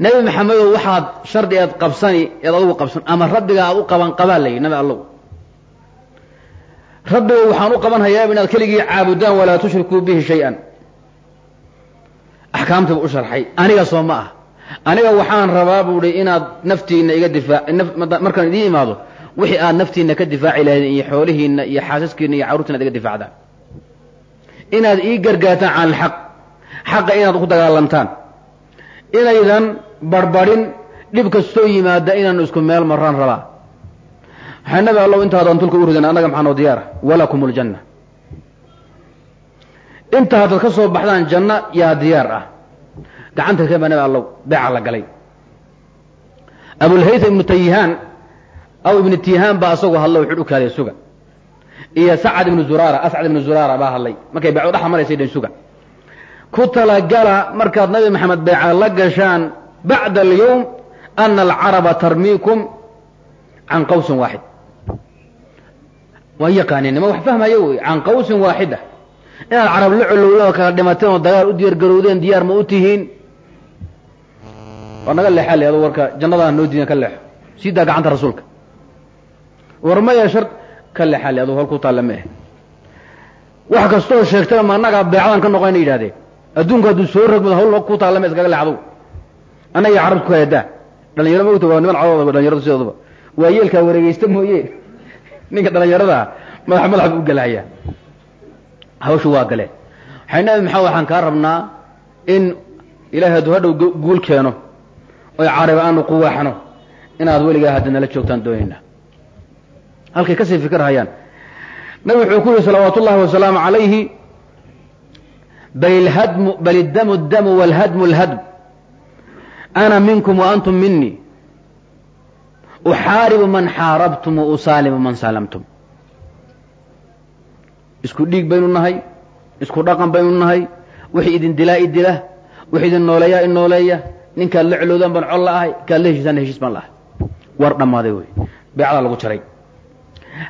Nebi maxamedow waxaad shardi eed qabsani eed adugu qabsan ama rabbiga aad u qaban qabaa la yidhi nabi allow. Rabbiga waxaan u qaban hayaaba inaad keligii caabudaan walaa tushrikuu bihi shay-an. Axkaamtiiba u sharxay aniga soo ma ah aniga waxaan rabaa buu hi inaad naftiina iga difaac markaan idiin imaado wixii aad naftiina ka difaaci lahaydeen iyo xoolihiina iyo xaasaskiina iyo carruurtiina iga difaacdaan inaad ii gargaartaan cala alxaq xaqa inaad ku dagaalantaan. Inaydan barbarin dhib kastoo yimaada inaanu isku meel maraan rabaa. Waxaa nabi allow intaadaan tulka u ridan annaga maxaa noo diyaara walakum ljanna inta haddaad ka soo baxdaan janno yaa diyaar ah. Gacanta kaba nabi allow beeca la galay. Abulhaytham ibnu tayihaan aw ibnu tihaan baa asagoo hadla wuxuu u suga. Iyo sacad ibnu zuraara ascad ibnu zuraara baa hadlay. Markay beeco dhexa maraysay dhan suga. Ku talagala markaad nabi maxamed beeca la gashaan bacda alyowm ana alcaraba tarmiikum can qawsin waaxid waa yaqaaneen nima wax fahmayo wey can qawsin waaxida inaad carab la colowdeen oo kala dhimateen oo dagaal u diyaar garowdeen diyaar ma u tihiin? Waa naga leexaa le ado warka jannadaan noo diidan ka leexo. Sii gacanta rasuulka war maya shar ka leexaa le ado halkuu taalla ma ah wax kastoo sheegtaba ma annagaa beecdaan ka noqo ina yidhahdeen adduunku hadduu soo rogmado hawl ku taalla ma iskaga leexdow annaga carabtu ku hayadaa dhalinyaro mogta waa niman cadooda dhalinyaradu sidooduba waa yeelkaa wareegeysta mooye. Ninka dhalinyaradaa madax madax bu u galahayaa. Hawshu waa galeen. Waxay nabi maxamed waxaan kaa rabnaa in ilaahay hadduu hadhow guul keeno oy carabi aanu quwaaxno inaad weligaa hadda nala joogtaan doonaynaa halkay ka sii fikir hayaan nabi wuxuu ku yihi salawaatu ullahi wasalaamu calayhi. Bal iddamu damu wاlhadmu اlhadm ana minkum wa antum minii uxaaribu man xaarabtum wa usaalimu man saalamtum. Isku dhiig baynu nahay isku dhaqan baynu nahay wixii idin dilaa i wixii idin nooleeyaa i nooleeya ninkaad la celowdaan baan col la ahay kaad la heshiisaan heshiis baan la ahay. War dhammaaday wey. Beecdaa lagu jaray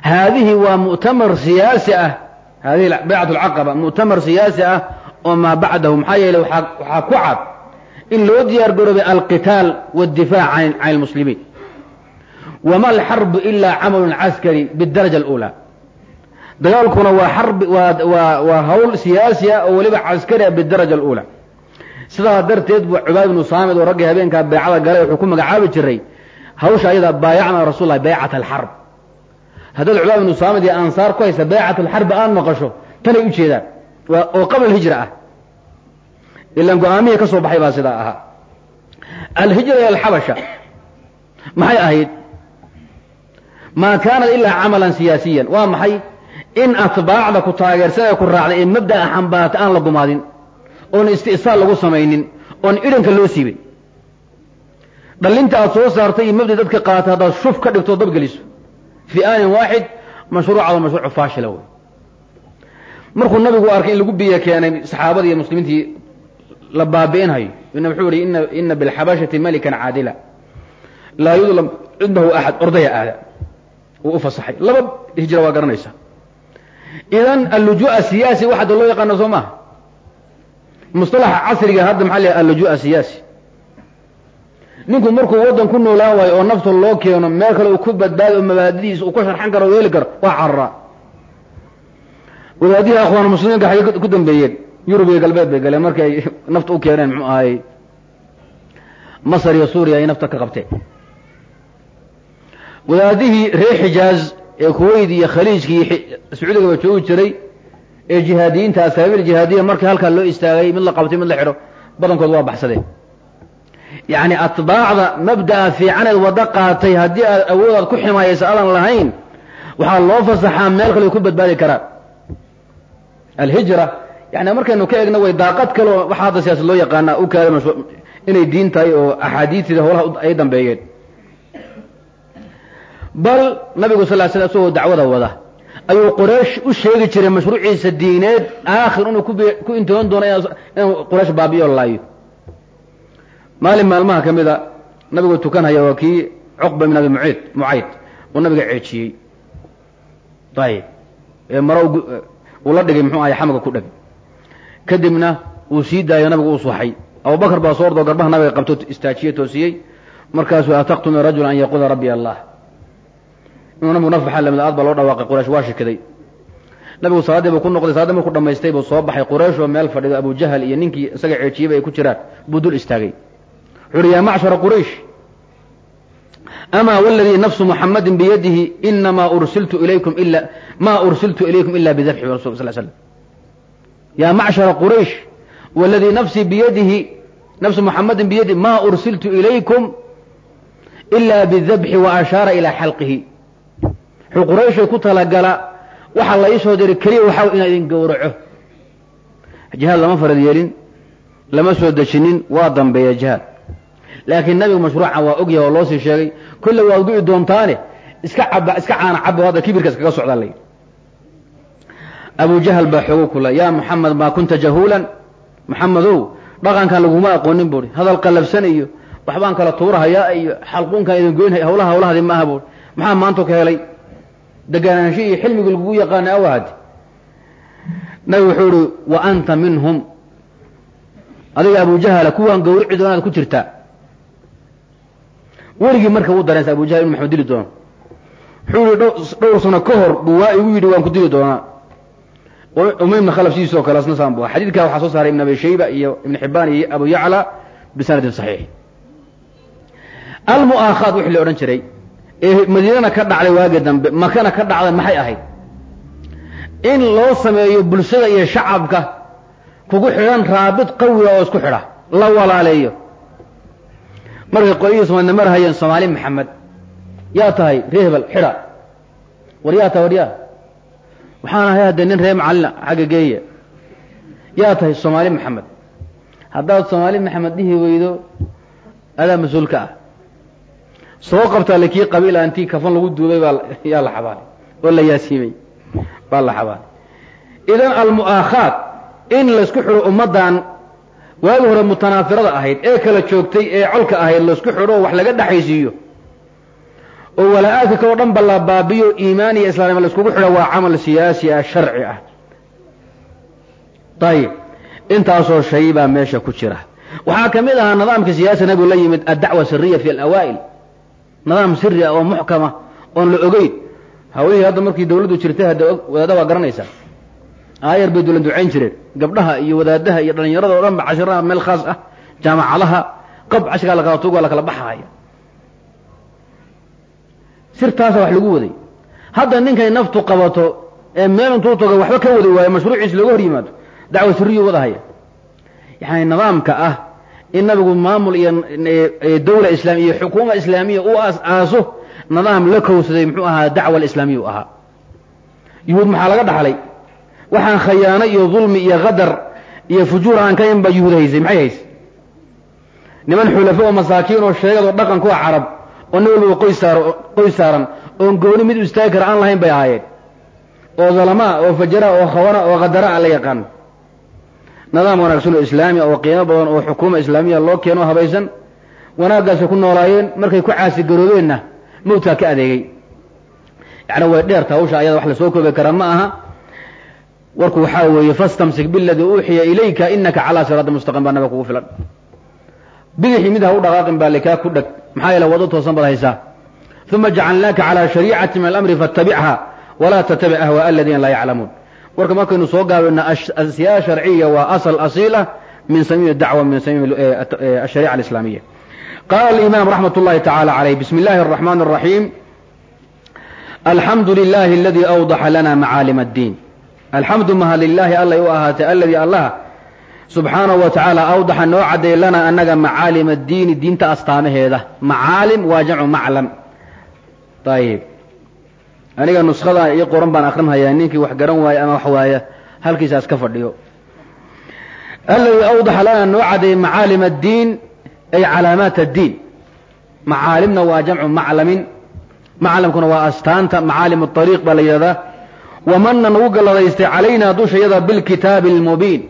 haadihi waa mu'tamar siyaasi ah haadihi baycat alcaqaba mu'tamar siyaasi ah oo maa bacdahu maxaa yeeley waxaa ku cad in loo diyaar garoobay alqitaal waاddifaac can almuslimiin wama alxarbu ila camalun caskari bاdaraja اlأulى dagaalkuna waa xarbi waa waa hawl siyaasi ah oo weliba caskari ah bidaraja alأulى sidaa darteed buu cubaad ibnu saamid oo raggii habeenkaa beecada galay wuxuu ku magacaabi jiray hawsha ayada baayacna rasul lah baycat alxarb haddaad cubaad ibnu saamid iyo ansaar ku haysa baycat alxarbi aad maqasho tanay u jeedaan oo qabla alhijra ah. Ilaan go'aamihii ka soo baxay baa sidaa ahaa. Alhijra ila alxabasha maxay ahayd? Maa kaanat ilaa camalan siyaasiyan. Waa maxay? In atbaacda ku taageersan ee ku raacday ee mabda'a xambaarta aan la gumaadin oon isti'saal lagu samaynin oon idhanka loo siibay dhallinta aad soo saartay iyo mabda dadka qaata haddaad shuf ka dhigtoo dabgeliso fii aanin waaxid mashruucada mashruucu faashila wey markuu nabigu arkay in lagu biyo keenay saxaabadii iyo muslimiintii la baabi'inhayo ina wuxuu yihi ina ina bilxabashati malikan caadila laa yudlam cindahu axad ordaya aada uu u fasaxay laba hijra waa garanaysa idan allujuu siyaasi waxaada loo yaqaano soo maaha musطalaxa casriga hadda maxaa la allujuu siyaasi ninku markuu waddan ku noolaan waayo oo nafta loo keeno meel kale uu ku badbaado oo mabaadidiisa uu ku sharxan karo yeeli karo waa cararaa wadaadihii akhwaan muslimiinka xagee ku dambeeyeen yurub iyo galbeed bay galeen markii nafta u keeneen muxuu ahay masar iyo suuriya ay nafta ka qabteen. Wadaadihii reer xijaaz ee kuwayt iyo khaliijkii sacuudigaba joogi jiray ee jihaadiyiinta asaabiil jihaadiya markii halkaa loo istaagay mid la qabtay mid la xidho badankood waa baxsadeen yacni atbaacda mabda'a fiicaneed waddo qaatay haddii aad awoodaad ku ximaayaysa adan lahayn waxaa loo fasaxaa meel kale ku badbaadi karaan alhijra yani markaynu ka egno way daaqad kale oo waxaa hadda loo yaqaana u kaada inay diin tahay oo axaadiistida howlaha ay dambeeyeen. Bal nabigu sal l slam isagoo dacwada wada ayuu qoraysh u sheegi jiray mashruuciisa diineed aakhir inuu ku intoon doono inuu quraysh baabiyo laayo maalin maalmaha ka mida nabigu tukanhaya waa kii cuqba min abi muciid mucayd uu nabiga ceejiyey. Ayib ee maro uu la dhigay muxuu ahay xamaga ku dheg. Kadibna uu sii daayo nabigu uu suuxay abubakar baa soo ordoo garbaha nabiga qabto istaajiye toosiyey. Markaasuu ataqtumi rajula an yaquula rabbi allah. Inuu nabigu naf la mid aad baa loo dhawaaqay quraysh waa shikaday nabigu salaadii buu ku noqday salaadii markuu dhamaystay buu soo baxay. Quraysh oo meel fadhido abu jahal iyo ninkii isaga ceejiyeyba ay ku jiraan. Buu dul istaagay wuxu uhi yaa macshara quraysh ama wladii nafsu muxamadi biyadihi inamaa ursiltu ilaykum ila ma ursiltu ilaykum ila bidabxi rasul sal slam ya macshara quraysh wladii nafsii biyadihi nafsu muxamadin biyadihi ma ursiltu ilaykum ila bidabxi wa ashaara ilaa xalqihi. Wuxuu qurayshay ku talagala waxaa la iisoo diray keliya waxaa inaa idin gowraco. Jihaad lama farad yeelin lama soo dejinin waa dambeeya jihaad laakiin nabigu mashruuca waa ogyaha oo loo sii sheegay. Kolle waad gu'i doontaane iska caba iska caana cabo hadda kibirka iskaga socdaa lay. Abu jahal baa xoogo kula yaa moxamed maa kunta jahuulan? Moxamedow dhaqankan laguma aqoonin buuri hadal qallabsan iyo waxbaan kala tuurahayaa iyo xalquunkaan idin goynhaya hawlaha hawlahadi ma aha buuri maxaa maantu ka helay? Deganaansho iyo xilmigi lagugu yaqaana awahad nabigu wuxuu ihi wa anta minhum. Adiga abu jahala kuwaan gawrici doonaad ku jirtaa weligii marka u dareensa abu jahal inu maxamed dili doono. Wuxuu yihi dhowr sano ka hor buu waa igu yidhi waan ku dili doonaa. Umay ibn khalaf sidiisoo kale asna saan bu xadiidkaa waxaa soo saaray ibn abi shayba iyo ibn xibaan iyo abu yacla bisanadin saxiix. Almu'aakhaad wixii la odhan jiray ee madiinana ka dhacday waagi dambe makana ka dhacday maxay ahayd? In loo sameeyo bulshada iyo shacabka kugu xidhan raabid qawiga oo isku xidha la walaaleeyo markay qolyihii somalina marhayeen soomaali maxamed. Yaa tahay ree hebel xidha war yaa tahay war yaa. Waxaan ahay haddee nin ree macallina xagga yaa tahay soomaali maxamed. Haddaad soomaali maxamed dhihi weydo adaa mas'uulka ah. Soo qabtaa kii qabiila intii kafan lagu duubay baa yaa la xabaalay oo la yaasiimay. Baa la xabaalay idan almu'aakhaad in laysku xidho ummaddan waagi hore mutanaafirada ahayd ee kala joogtay ee colka ahayd laysku xidho wax laga dhexaysiiyo oo walaa-aadka kaloo dhan la baabiyo iimaan iyo islaamnimo layskugu xidho waa camal siyaasi ah sharci ah. Ayib intaasoo shay baa meesha ku jira. Waxaa ka mid ahaa nidaamka siyaasa nabigu la yimid addacwa siriya fi alawaa'il nidaam siri ah oo muxkama oon la ogeyn. Hawlihii hadda markii dawladdu jirtay hadda wadaadaha waa garanaysaa aayar bay dulan ducayn jireen. Gabdhaha iyo wadaadaha iyo dhallinyarada o dhan ba cashiraha meel khaas ah. Jaamacadaha qab cashigaa lakala tuug waa lakala baxahaya sirtaasa wax lagu waday. Hadda ninkay naftu qabato ee meel intuu tago waxba ka wadi waayo mashruuciisa looga hor yimaado dacwa siriyu wadahaya yani nidaamka ah in nabigu maamul iyo dawla islaam iyo xukuuma islaamiya u as-aaso nidaam la kowsaday muxuu ahaa dacwa alislaamiya u ahaa. Yuhuud maxaa laga dhaxlay waxaan khayaano iyo dulmi iyo qadar iyo fujuur aan ka in baa yuhuud haysay maxay haysay? Niman xulafo oo masaakiin oo sheegad oo dhaqan kuwa carab oo nin walba qoys saaran oon gooni mid istaagi kara aan lahayn bay ahaayeen. Oo zalamaa oo fajara oo khawana oo khadara a la yaqaano nidaam wanaagsan oo islaami oo qiimo badan oo xukuuma islaamiya loo keeno habaysan wanaaggaasay ku noolaayeen markay ku caasigaroobeenna mawdkaa ka adeegay. Yacni way dheerta hawsha ayada wax la soo koobi karaa ma aha warku waxaa weeye fastamsik biladii uuxiya ilayka inaka calaa siraati mustaqim baa nabiga kugu filan. Bidixii mid ha u dhaqaaqin baa likaa ku dheg maxaa yeele wado toosan baad haysaa. Uma jacalnaaka calaa shariicati min alamri faattabicha walaa tattabic ahwaa aladiina laa yaclamuun. Warka markaynu soo gaabina asyaa sharciya waa asl asiila min samiim dacwa min samiim ashariica alislaamiya qaala alimaam raxmat ullahi tacala calayh bismi illahi araxmaan araxiim alxamdu lilahi aladii awdaxa lana macaalim addiin alxamdu maha lilaahi allay u ahaatay aladii allah subxaanahu wa tacaala awdaxa noo cadday lana annaga macaalim addiini diinta astaamaheeda. Macaalim waa jamcu maclam. Ayib aniga nuskhada iyo qoran baan akrinhayaa ninkii wax garan waaye ama wax waaya halkiisaas ka fadhiyo. Aladii awdaxa lana noo cadday macaalim addiin ay calaamaat addiin. Macaalimna waa jamcu maclamin. Maclamkuna waa astaanta macaalim ariiq baa la yidhahdaa wamana nagu galladaystay calaynaa dushayada bilkitaabi almubiin.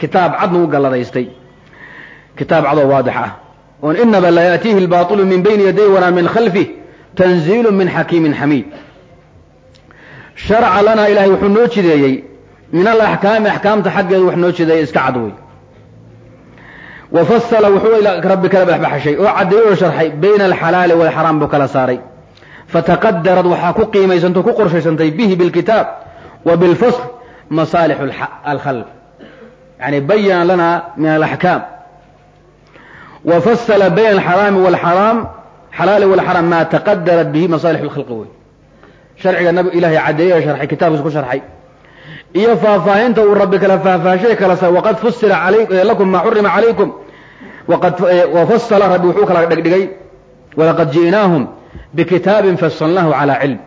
Kitaab cad nagu galladaystay kitaab cadoo waadix ah. Oon inaba la yaatiihi albaailu min bayni yaday walaa min khalfih tanziilu min xakiimin xamiid. Sharca lanaa ilahay wuxuu noo jideeyey. Min alaxkaami axkaamta xaggeedu wax noo jideeyey iska cad wey wa fasala wuxuu rabbi kala baxbaxshay oo caddeeyey oo sharxay bayna alxalaali waalxaraam buu kala saaray fataqadarad waxaa ku qiimaysantay ku qorshaysantay bihi bilkitaab wa bilfasl masaalix alkhalq yani bayana lana min alaxkaam wa fasala bayna alxaraami walxaraam xalaali walxaraam maa taqadarat bihi masaalix alkhalqi wey sharciga nabi ilahay caddeeye sharxay kitaabkiisa ku sharxay iyo faahfaahinta uu rabbi kala faahfaashay kala waqad fusila lakum maa xurima calaykum wafasala rabbi wuxuu kala dhegdhigay walaqad ji'naahum bikitaabin fasalnaahu calaa cilm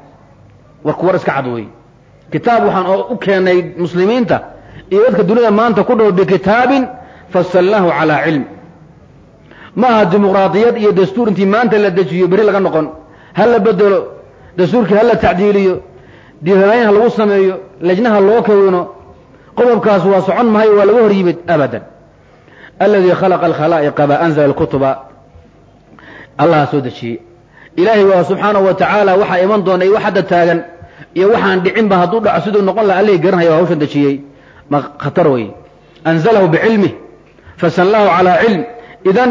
war iska cad wey kitaab waxaan u keenay muslimiinta iyo dadka duniyada maanta ku dhow bikitaabin fasalnaahu calaa cilm. ma aha dimuqraadiyad iyo dastuur intii maanta la dejiyo beri laga noqon. ha la bedelo dastuurkii ha la tacdiiliyo diidameyn ha lagu sameeyo lejnaha loo kawino qodobkaas waa socon mahayo waa laga hor yimid abadan. aladii khalaqa alkhalaa'iqa baa anzala alkutuba. Allaha soo dejiyey ilaahay waa subxaanahu wa tacaala waxaa iman doona iyo wax hadda taagan iyo waxaan dhicinba hadduu dhaco siduu noqon laha allihii garanhaya hawshan dejiyey ma khatar wey anzalahu bicilmih fasallahu calaa cilm idan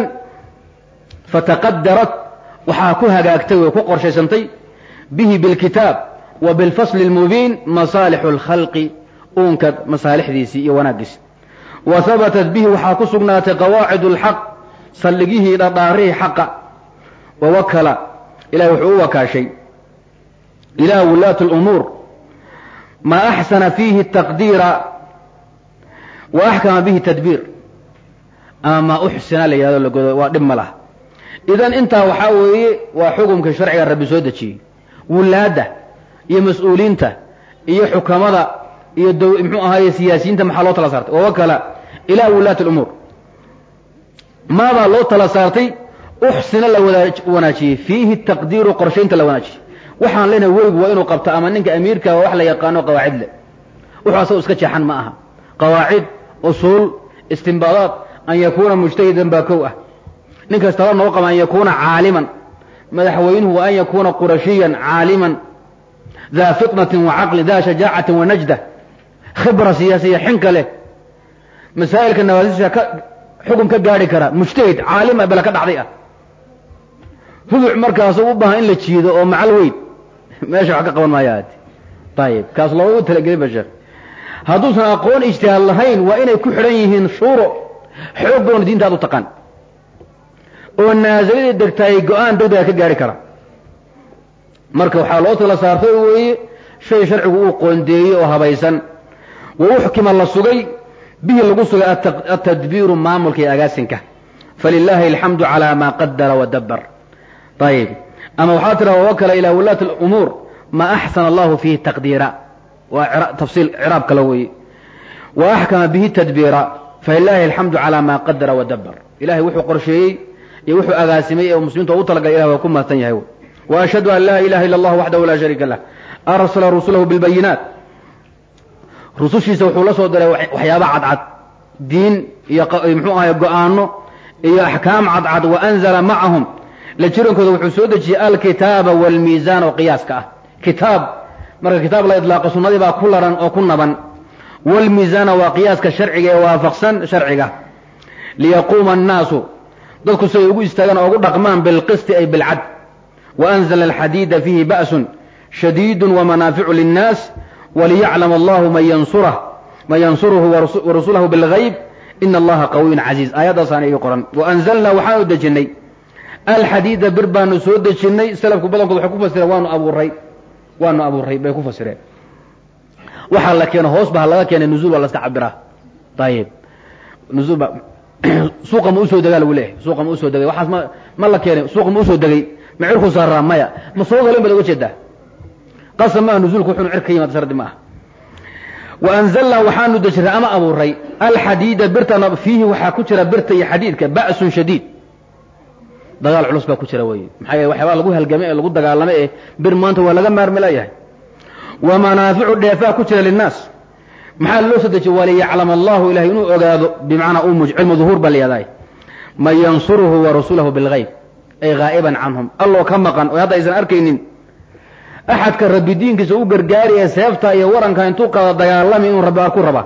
fataqadarat waxaa ku hagaagtay way ku qorshaysantay bihi bilkitaab wa bilfasli اlmubiin masaalixu اlkhalqi uunka masaalixdiisii iyo wanaaggiisi wa habatat bihi waxaa ku sugnaatay qawaacid اlxaq saldhigihii dhadhaarihii xaqa wawakala ilahi wuxuu u wakaashay. Ilaa wulaati اlumuur maa axsana fiihi taqdiira wa axkama bihi tadbiir. Ama maa uxsina la yihahdo lagodo waa dhib ma idan intaa waxaa weeye waa xukumka sharciga rabbi soo dejiyey. Wulaadda iyo mas'uuliinta iyo xukamada iyo muxuu ahaaye siyaasiyiinta maxaa loo tala saartay? Wawakala ilaa wulaati اlumuur maadaa loo tala saartay uxsina la wanaajiyey fiihi taqdiiru qorshaynta la wanaajiyey waxaan leenahay weligu waa inuu qabto ama ninka amiirka waa wax la yaqaano qawaacid leh wuxuu asagoo iska jeexan ma aha. Qawaacid usuul istimbaadaat an yakuuna mujtahidan baa kow ah. Nin noo qaba an yakuuna caaliman. Madaxweynuhu an yakuuna qurashiyan caaliman. Daa fitnatin wa caqlin daa shajaacatin wa najda. Khibra siyaasiya xinka leh. Masaa'ilka nawaasisha ka xukun ka gaari kara. Mujtahid caalima bala ka dhacday ah huduc markaasu u baahan in la jiido oo macal weyn. Meesha wax ka qaban maayo aad. Ayib kaas loogau talagelin ba sheekh. Hadduusan aqoon ijtihaad lahayn waa inay ku xidhan yihiin shuuro xoog badan diinta ad u taqaan oo naasilada degtaay go'aan degdega ka gaari kara. Marka waxaa loo tala saartay weeye shay sharcigu uu qoondeeyey oo habaysan. Wa uxkima la sugay bihi lagu sugay atadbiiru maamulka iyo agaasinka falilaahi alxamdu calaa maa qadara wadabar ayib ama waxaa tira wawakala ilaa wulaati اlumuur maa axsana allahu fiihi taqdiira waa tafsiil ciraab kale weeye wa axkama bihi tadbiira falilaahi alxamdu calaa maa qadara wadabar ilahay wuxuu qorsheeyey iyo wuxuu agaasimay ee muslimiinta ugu talagalay ilah waa ku mahadsan yahay wa ashhadu an laa ilaha illa allah waxdahu laa shariika lah arsala rusulahu bilbayinaat rusushiisa wuxuu la soo diray waxyaaba cadcad diin iyo muxuu ahay go'aano iyo axkaam cadcad wa anzala macahum la jirankooda wuxuu soo dejiyey alkitaaba waalmiisaan oo qiyaaska ah. Kitaab marka kitaab la idlaaqo sunnadii baa ku laran oo ku naban. Waalmiisaana waa qiyaaska sharciga ee waafaqsan sharciga. Liyaquuma annaasu dadku si ay ugu istaagaan oo ugu dhaqmaan bilqisti ay bilcad. Wa anzala alxadiida fiihi ba'sun shadiidun wamanaaficu linnaas waliyaclama allahu man yansuruhu warasulahu bilgayb. Ina allaha qawiyun casiiz. Aayaddaasaan igi qoran. Waanzalnaa waxaanu dejinnay alxadiida bir baanu soo dejinnay salafku badankood waxay ku fasireen waanu abuuray waanu abuuray bay ku fasireen. Waxaa la keeno hoos ba laga keenay nuzuul waa laska cabiraa ayib nuzuul ba suuqa ma u soo degaa lagu leeyahay suuqa ma u soo degay waxaas ma ma la keenay suuqa ma u soo degay ma cirku saaraa maya. Ma soo galeen baad oga jeedaa qasab maaha nuzuulku wuxunu cir ka yimaada shardi ma aha. Wa anzalnaa waxaanu dejiray ama abuuray alxadiida birtana fiihi waxaa ku jira birta iyo xadiidka ba'sun shadiid dagaal culus baa ku jira wey maxaa yeele waxyaabaa lagu halgamay ee lagu dagaalamay ee bir maanta waa laga maarmi layahay wa manaaficu dheefaa ku jira linnaas. Maxaa loo soo waliyaclama allahu ilahay inuu ogaado bimacnaa u cilmu duhuur baa layahdahay man yansuruhu wa rasulahu bilgayb ay haa'iban canhum. Alloo ka maqan oo hadda aysan arkaynin. Axadka rabbi diinkiisa u gargaari ee seefta iyo waranka intuu qada dagaalami inuu rabbi ku raba.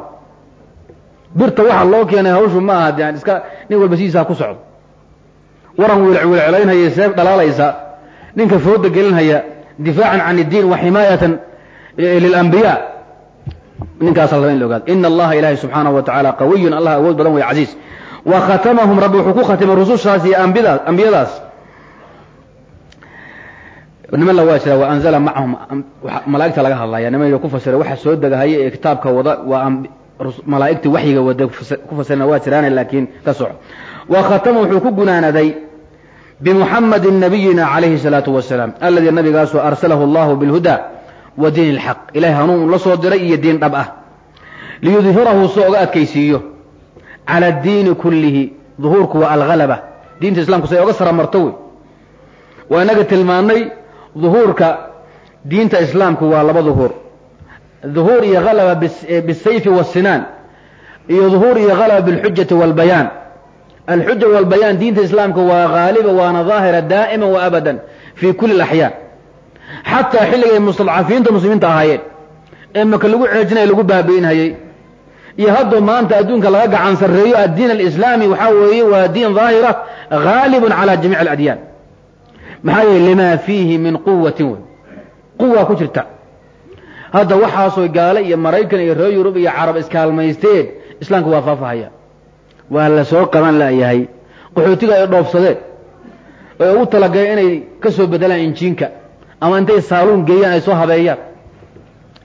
Birta waxaa loo keenay hawshu ma aha iska nin walba siisaa ku socdo waran wiilcwiilcelaynhaya seef dhalaalaysa ninka fooda gelinhaya difaacan can iddiin wa ximaayatan lilambiyaa ninkaasa raba in la ogaado. Ina allaha ilaahay subxaanahu wa tacaala qawiyun allah awood badan way casiis wa khatamahum rabbi wuxuu ku khatimay rusushaas iyo ambiyadaas niman la waa jira wa anzala macahum malaa'igta laga hadlaya niman ku fasira waxa soo degahaya ee kitaabka wada waa malaa'igta waxyiga wada ku fasirana waa jiraane laakiin ka soco wa khatama wuxuu ku gunaanaday bimuxamadin nabiyina calayhi salaatu wasalaam alladii nabigaasoo arsalahu allahu bilhuda wa diin ilxaq ilahay hanuun la soo diray iyo diin dhab ah. Liyudhirahu soo oga adkaysiiyo cala addiini kullihi. Duhuurku waa alhalaba diinta islamku say oga saramarto wey. Waa inaga tilmaanay duhuurka diinta islaamku waa laba duhuur. Duhuur iyo halaba bisayfi wasinaan iyo duhuur iyo halaba bilxujati walbayaan alxuja walbayaan diinta islaamka waa haaliba waana daahira daa'ima wa abadan fii kulli alaxyaan xataa xilligay mustadcafiinta muslimiinta ahaayeen ee maka lagu ceejinaya lagu baabi'inhayey iyo haddoo maanta adduunka laga gacan sarreeyo addiin alislaami waxaa weeye waa diin daahira haalibun cala jamiic aladyaan maxaa yeele limaa fiihi min quwatin wey quwa ku jirta hadda waxaasoo gaale iyo maraykan iyo reer yurub iyo carab iskaalmaysteen islaamka waa faafahaya waa la soo qaban la'yahay qaxootiga ay dhoofsadeen oy ugu talagaleen inay ka soo bedelaan injiinka ama intay saaluun geeyaan ay soo habeeyaan.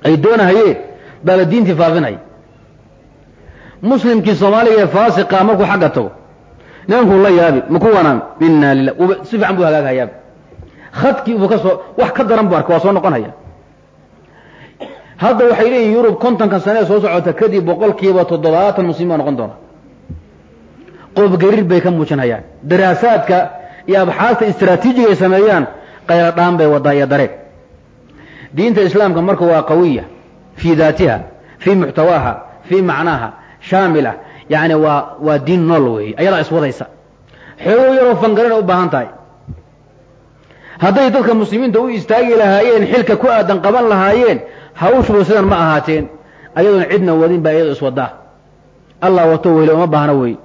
Ay doonahayeen baa la diintii faafinaya muslimkii soomaaliga ee faasiqa markuu xagga tago nimankuu la yaabi ma ku wanaan? Inaa lilah si fiican buu hagaaghayaaba khadkii buu ka soo wax ka daran bu arka waa soo noqonaya. Hadda waxay leeyihiin yurub kontonka sane ee soo socota kadib boqolkiiba toddobaatan muslimiin baa noqon doona qoobgariir bay ka muujinhayaan daraasaadka iyo abxaasta istraatiijiga ay sameeyaan qayladhaan bay wadaa iyo dareen. Diinta islaamka marka waa qawiya fii daatiha fii muxtawaaha fii macnaaha shaamila yacni waa waa diin nool weeye ayadaa iswadaysa. Xoogo yaroo fangarina u baahan tahay. Hadday dadka muslimiinta u istaagi lahaayeen xilka ku aadan qaban lahaayeen hawshuba sidan ma ahaateen. Ayadoon cidna wadin baa iyadoo iswadaa allah wato weyle uma baahna wey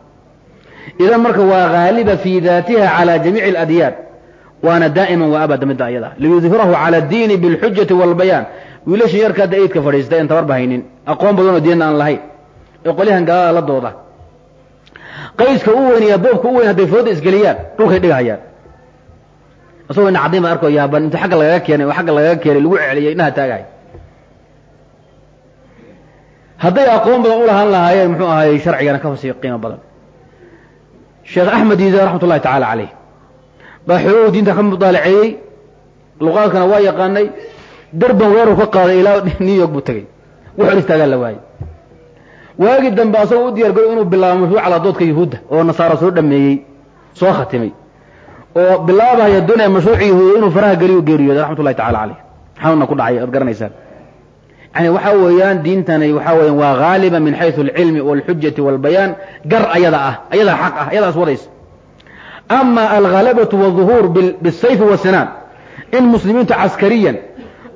idan marka waa haaliba fii daatiha calى jamiici اladyaan waana daa'ima wa abada midda ayada liyudhirahu calى اdiini biاlxujati wاlbayaan wiilashan yarka hadda eidka fadhiista en tabarba haynin aqoon badanoo diinna aan lahayn ee qolyahan gaalada la dooda qayska u weyn iyo boobka u weyn hadday fooda isgeliyaan dhulkay dhigahayaan isagoo ina cadin baan arko yaaban inta agga lagaga keenay oo agga lagaga keenay lagu celiyay inaha taagahay hadday aqoon badan u lahaan lahaayeen muxuu ahaayey sharcigana ka sii qiimo badan sheekh axmed diida raxmat ullahi tacaala caleyh baa xoogow diinta ka mudaalaceeyey luqaadkana waa yaqaanay darban weeru ka qaaday ilaa new york buu tegey hor istaagaa la waayey waagii dambe asagoo u diyar garoy inuu bilaabo mashruuc calaa doodka yuhuudda oo nasaara soo dhameeyey soo khatimay. Oo bilaabahaya doonaya mashruuci yahuuda inuu faraha geliyo geeriyooda raxmat tacala caleyh xanuunna ku dhacay oad garanaysaan yani waxa weeyaan diintani waxa weeyaan waa haaliba min xayثu اlcilmi wاlxujati wاlbayaan gar ayada ah ayadaa xaq ah ayadaas wadaysa ama alghalabaةu wالظuhuur bالsayfi wasinaan in muslimiintu caskariyan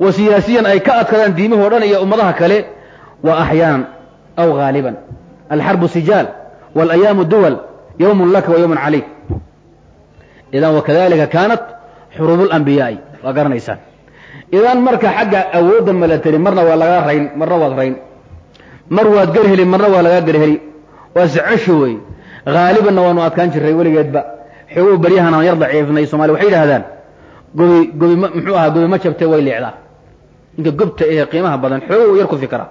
wa siyaasiyan ay ka adkadaan diimahoo dhan iyo ummadaha kale waa axyaanan aw haaliban alxarbu sijaal wاlayaamu duwal ywm laka wa ywm calayk idan wakadalika kaanat xuruub اlanbiyaa'i waa garanaysaan idan marka xagga awoodda malateri marna waa laga rayn marna waad rayn. Mar waad garheli marna waa lagaa garheli waa seceshi wey. Haalibanna waanu adkaan jirray weligeedba. Xoogow baryahan yar daciifnay somalia waxay yidhahdaan gobi gobi muxuu ahaa gobi ma jabtee way leecdaa ninka gobta ee qiimaha badan xoogow yar ku fikra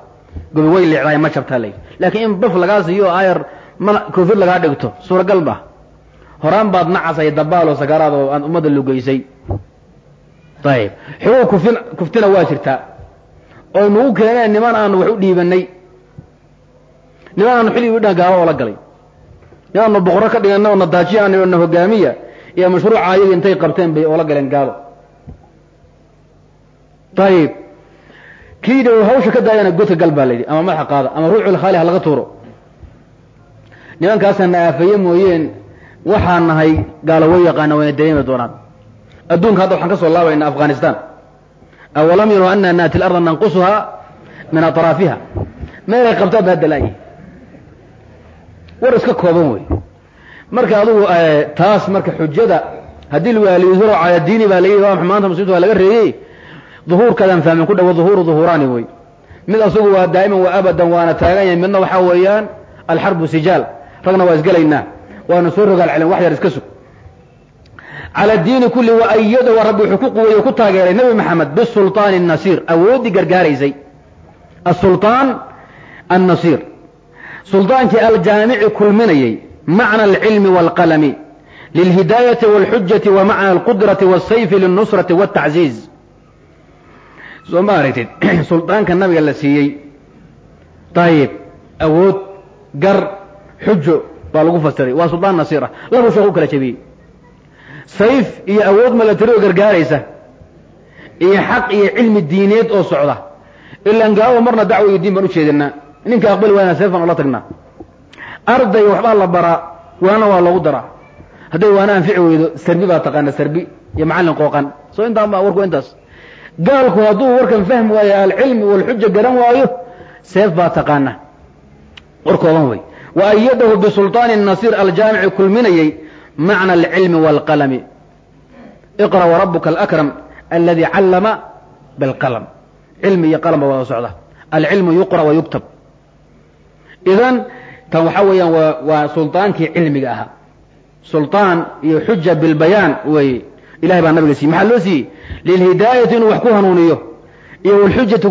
gobi way leecdaay ma jabtaa lay laakiin in baf lagaa siiyo ayar ma koofid lagaa dhigto suuragal ba. Horaan baad nacasay dabaalo sakaraad oo aad ummadda lugeysay ayib xoogow kufin kuftina waa jirtaa oo nagu keeneen niman aanu wax u dhiibanay niman aanu xilli u dhan gaalo oo la galay. Inaanu boqorro ka dhigana oo nadaajiya na hogaamiya iyo mashruuca ayaga intay qabteen bay oola galeen gaalo. Ayib kii dhow hawsha ka daayana godka gal baa la yidhi ama madaxa qaada ama ruucul khaali ha laga tuuro. Nimankaasaan na aafeeye mooyeen waxaan nahay gaalo way yaqaana wayna dareemi doonaan adduunka hadda waxaan ka soo laabayna afghanistan. Awalam yaru ana naati larda nanqusuhaa min atraafiha. Meelay qabtaan ba hadda laayi war iska kooban wey. Marka adugu taas marka xujada haddii lwaaliiduro cala diini baa waa maanta muslimta waa laga reeyey duhuurkaadaan fahmin ku dhawo duhuuru duhuuraani wey. Mid asagu waa daa'iman wa abadan waana taagan yahay midna waxaa weeyaan alxarbu sijaal. Ragna waa isgelaynaa waana soo rogaal celin wax yar iska sug cala diini kulli wa ayadahu rabbi wuxuu ku quweeye ku taageeray nebi maxamed bisulطaani الnasiir awooddii gargaaraysay asulطaan annasiir suldaankii aljaamici kulminayey macna alcilmi wاlqalami lilhidaayati wاlxujati wa macna alqudrati wاsayfi lilnusrati wاtacziiz soo ma aragtid suldaanka nabiga la siiyey ayib awood gar xujo baa lagu fasiray waa suldaan nasiir ah labu sheekh u kala jebiyey sayf iyo awood malatari oo gargaaraysa. Iyo xaq iyo cilmi diineed oo socda. Ilaan gaabo marna dacwo iyo diin baan ujeedinaa ninka aqbali waana seefan ola tagnaa. Arday waxbaa la baraa waana waa loogu daraa. Hadday waana anfici weydo sarbi baa taqaana sarbi iyo macallin qooqan. Soo intaan ba warku intaas. Gaalku hadduu warkan fahmi waayo alcilmi walxuja garan waayo seef baa taqaana war kooban wey wa ayadahu bisulطaani nasiir aljaamici kulminayey macna alcilmi wاlqalami iqra warabuka alakram aladi callama bilqalm cilmi iyo qalam ba wada socda alcilmu yuqra wa yuktab idan tan waxaa weeyaan waa waa sulطaankii cilmiga ahaa sulطaan iyo xuja bilbayaan weeye ilahay baa nabiga siiyey maxaa loo siiyey lilhidaayati inuu wax ku hanuuniyo iyo walxujati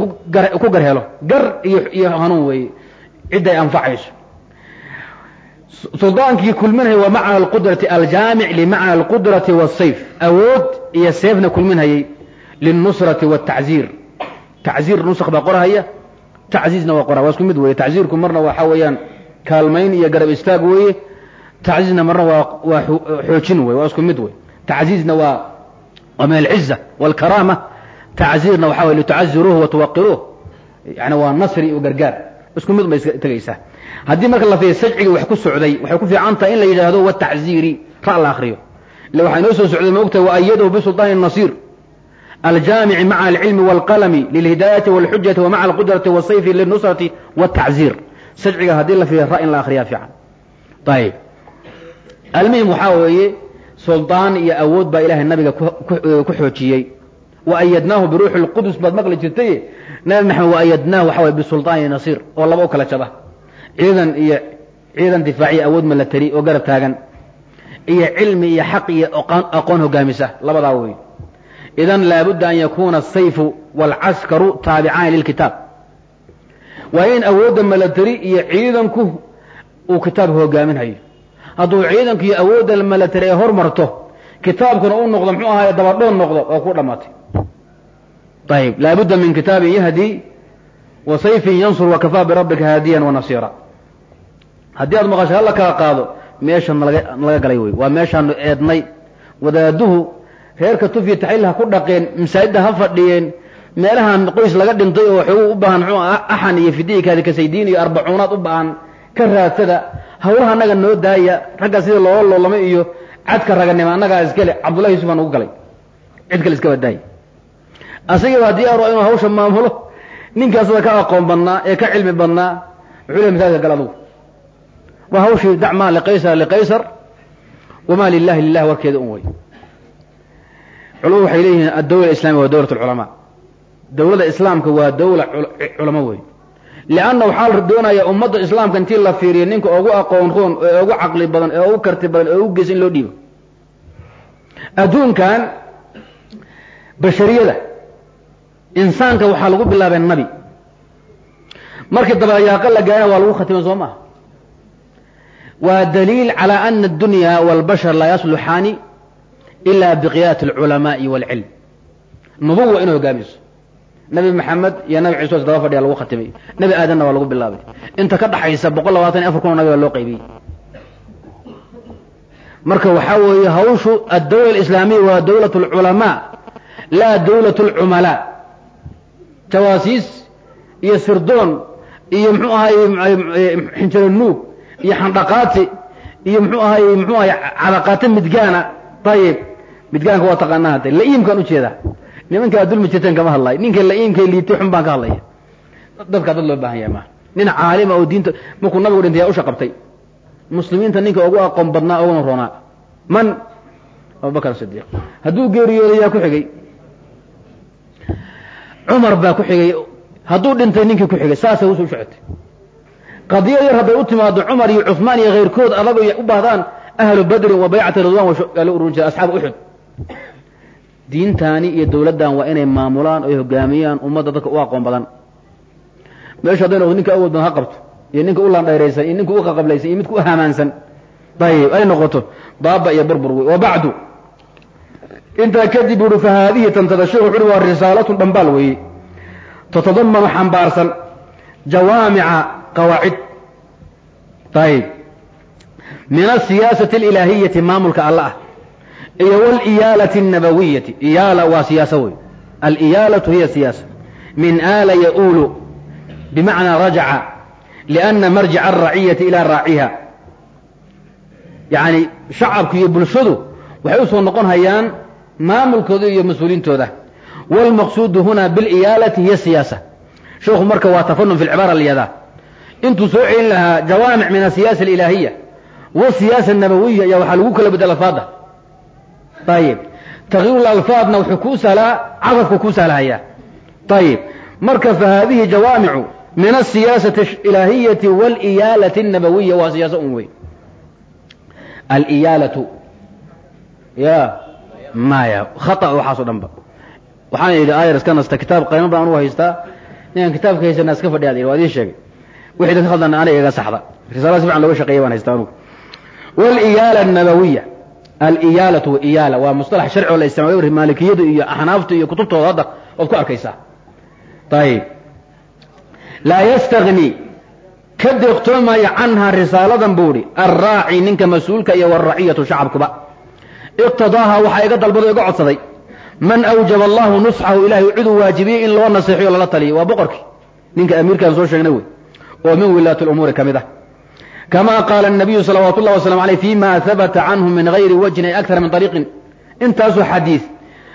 ku gar helo gar iyo iyo hanuun weeye cidday anfacayso suldaankii kulminhayay waa macna alqudrati aljaamic limacna alqudrati wاsayf awood iyo seefna kulminhayay lilnusrati wاtacziir tacziir nusakh baa qorahaya tacziizna waa qora waa isku mid weeye tacziirku marna waxa weeyaan kaalmayn iyo garab istaag weeye tacziizna marna waa waa xoojin weye waa isku mid wey tacziizna waa waa min alciza wاlkaraama tacziirna waxa weye litucaziruuh watuwaqiruuh yani waa nasri iyo gargaar isku mid bay tegaysaa haddii marka la fiiya sajcigii wax ku socday waxay ku fiican tahay in la yidhaahdo watacziiri ra la akriyo ille waxaa inoo soo socday maogtahay waayadahu bisulطaani الnasiir aljaamici maca alcilmi wاlqalami lilhidaayati wاlxujati wa maca alqudrati wاsayfi lilnusrati wاtacziir sajciga haddii la fiiya ra in la akriyaa fiican ayib almuhim waxaa weeye suldaan iyo awood baa ilahay nabiga ku xoojiyey waayadnaahu biruuxi اlqudus baad maqli jirtay nabi maxamed waayadnaahu waxa way bisulطaani nasiir oo laba u kala jaba ciidan iyo ciidan difaaciya awood malatari oo garab taagan. Iyo cilmi iyo xaq iyo aqoon hogaamisa labadaa wey idan laabudda an yakuuna asayfu wاlcaskaru taabicaani lilkitaab. Waa in awoodda malatari iyo ciidanku uu kitaabka hogaaminhayo hadduu ciidanku iyo awoodda malatari ay hormarto kitaabkuna u noqdo muxuu ahaay dabadhoon noqdo waa ku dhammaatay. Ayib laabudda min kitaabin yahdi wa sayfin yansur wakafaa birabbika haadiyan wanasiira haddii aad maqasho hala kala qaado meeshan nalaga nalaga galay wey waa meeshaanu eednay. Wadaaduhu reerka tufya taxil ha ku dhaqeen masaajidda ha fadhiyeen meelahan qoys laga dhintay oo waxuu u baahan muxuu axan iyo fidiikaadi kasaydiin iyo arbacuunaad u baahan ka raadsada. Hawlaha annaga noo daaya ragga sida loola loolama iyo cadka raganima annagaa iskale cabdullahi yusuf aan ugu galay. Cid kale iska badaaya asagiibaa diyaaro inuu hawsha maamulo ninka asada ka aqoon badnaa ee ka cilmi badnaa wuxuu ley masaajidka gal adugu waa hawshii dacmaa liqaysar liqaysar wamaa lilahi lilah warkeeda un wey culamadu waxay leeyihiin addawla islamiya waa dawlat alculamaa dawladda islaamka waa dawla culamo wey lianna waxaa la doonaya ummadda islaamka intii la fiiriyo ninka ugu aqoon roon ee ugu caqli badan ee ugu karti badan ee ugu geysa in loo dhiibo. Adduunkan bashariyada insaanka waxaa lagu bilaabay nabi. Markii dabayaaqo la gaarana waa lagu khatimay soo maha waa daliil calى ana الdunya wاlbashar laa yasluxaani ila biqiyaati اlculamaءi wاlcilm nubuwa inay hogaamiso nabi maxamed iyo nabi ciise daba fadhiya lagu khatimay nabi aadanna waa lagu bilaabay inta ka dhaxaysa boqol labaatan iyo afar kun oo nabi baa loo qaybiyey marka waxaa weeye hawshu addawla alislaamiya waa dawlat اlculamaa laa dawlat اlcumalaa jawaasiis iyo sirdoon iyo mxuu ahaye xinjiro nuug iyo xandhaqaati iyo mxuu ahaye mxuu ahaye cadaqaati midgaana. Ayib midgaanka waa taqaanaa hadda la-iimkaan u jeedaa nimankaa dulmi jirteen kama hadlayo ninka la-iimkay liitay xun baan ka hadlaya dadkaa dad loo baahan yahay maa nin caalima oo diinta markuu nabigu dhintay yaa usha qabtay muslimiinta ninka ugu aqoon badnaa uguna roonaa. Man? Abubakar sidiiq hadduu geeriyooday yaa ku xigay. Cumar baa ku xigay. Hadduu dhintay ninkii ku xigay. Saasay usu socotay qadiyo yar hadday u timaado cumar iyo cusmaan iyo kayrkood adag u baahdaan ahlu badrin wa baycati ridwan la urun jira asxaabu uxud diintaani iyo dawladdan waa inay maamulaan oy hogaamiyaan ummadda dadka u aqoon badan. Meesha hadday noqdo ninka awood badan ha qabto iyo ninka u landhayraysan iyo ninka u qaqablaysan iyo midka u hamaansan. Ayib ay noqoto baaba iyo burbur wey wa bacdu. Intaa kadib uhi fa haadihi tantada sheekh wuxu uhi waa risaalatun dhambaal weeye tatadamanu xambaarsan. Jawaamica qawaacid. Ayib min asiyaasati alilaahiyati maamulka alla ah. Iyo waliyaalati annabawiyati iyaala waa siyaasa wey aliyaalatu hiya siyaasa. Min aala yaulu. Bimacnaa rajaca. Liana marjica alraciyati ilaa raaciha. Yacni shacabku iyo bulshadu waxay u soo noqon hayaan maamulkooda iyo mas'uuliintooda wاlmaqsuudu huna biاliyaalati hiy siyaasa. Sheekhu marka waa tafanun fi lcibaara lyada intuu soo celin lahaa jawaamic min asiyaasa alilaahiya wasiyaasa nabawiya ayaa waxaa lagu kala bedel alfaadda. Ayib takyiir alfaadna wuxuu kuu sahlaa cadafku kuu sahlahayaa ayib marka fa jawaamicu min asiyaasati ilaahiyati waliyaalati nabawiya waa siyaasa un weyn. Aliyaalatu. Ya maya khaa waxaaso dhanba waxaan idhi ayriskanaste kitaab qayma baan u haystaa. Inaan kitaabka haysana iska fadhiyaad wa idiin sheegay wixii dadka khaldana aniga iga saxda. Risaalada si fiican looga shaqeeya baan haystaa anugu waliyaala annabawiya aliyaalatu iyaala. Waa mustalax sharci oo la isticmaalo maalikiyadu iyo axnaaftu iyo kutubtooda hadda ood ku arkaysaa. Ayib laa yastagni ka deeqtoomaya canha risaaladan buu idhi alraaci ninka mas'uulka iyo waalraciyatu shacabkuba. Iqtadaaha waxaa iga dalbado iga codsaday. Man awjaba allahu nusxahu ilaahay ciduu waajibiyey in loo naseexiyo lala taliyo. Waa boqorkii. Ninka amiirkaan soo sheegnay wey oo min wilaati lumuuri ka mid ah kama qaala الnabiyu salawaatu اllah waslamu aleyh fima habata canhu min gayri wajhin ay akara min ariiqin intaasoo xadiid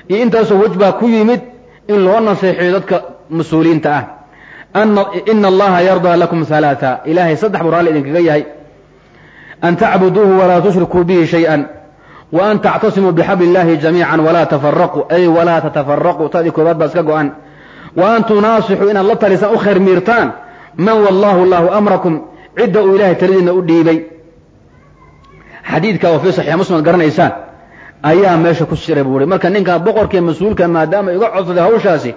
iyo intaasoo wej baa ku yimid in loo naseexiyo dadka mas-uuliyiinta ah ina allaha yardaa lakum halaaa ilaahay saddex buu raalli idinkaga yahay an tacbuduuhu walaa tushrikuu bihi shayئa وأn تctasimuu bxabl الlahi جamيiعا وlaa تفرquu ay وlaa تتفرquu tadii koobaad baa iska go-an وأn tunaasixuu inaad la talisaan u khayr miirtaan man wallaahu llahu amrakum cidda uu ilaahay taladiina u dhiibay. Xadiidka oo fii saxiix muslimaad garanaysaan ayaa meesha ku siray buu hi marka ninkaa boqorkii mas'uulka maadaama iga codsaday hawshaasi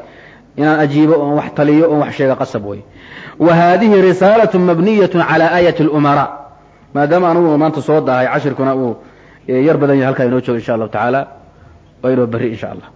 inaan ajiibo oon wax taliyo oon wax sheega qasab wey wa haadihi risaalatu mabniyatu calaa aayati اlumaraa maadaama anugu maanta soo daahay cashirkuna uu eh, yar badan yahy halkaa inoo joogo insha allahu tacaala waa berri insha allah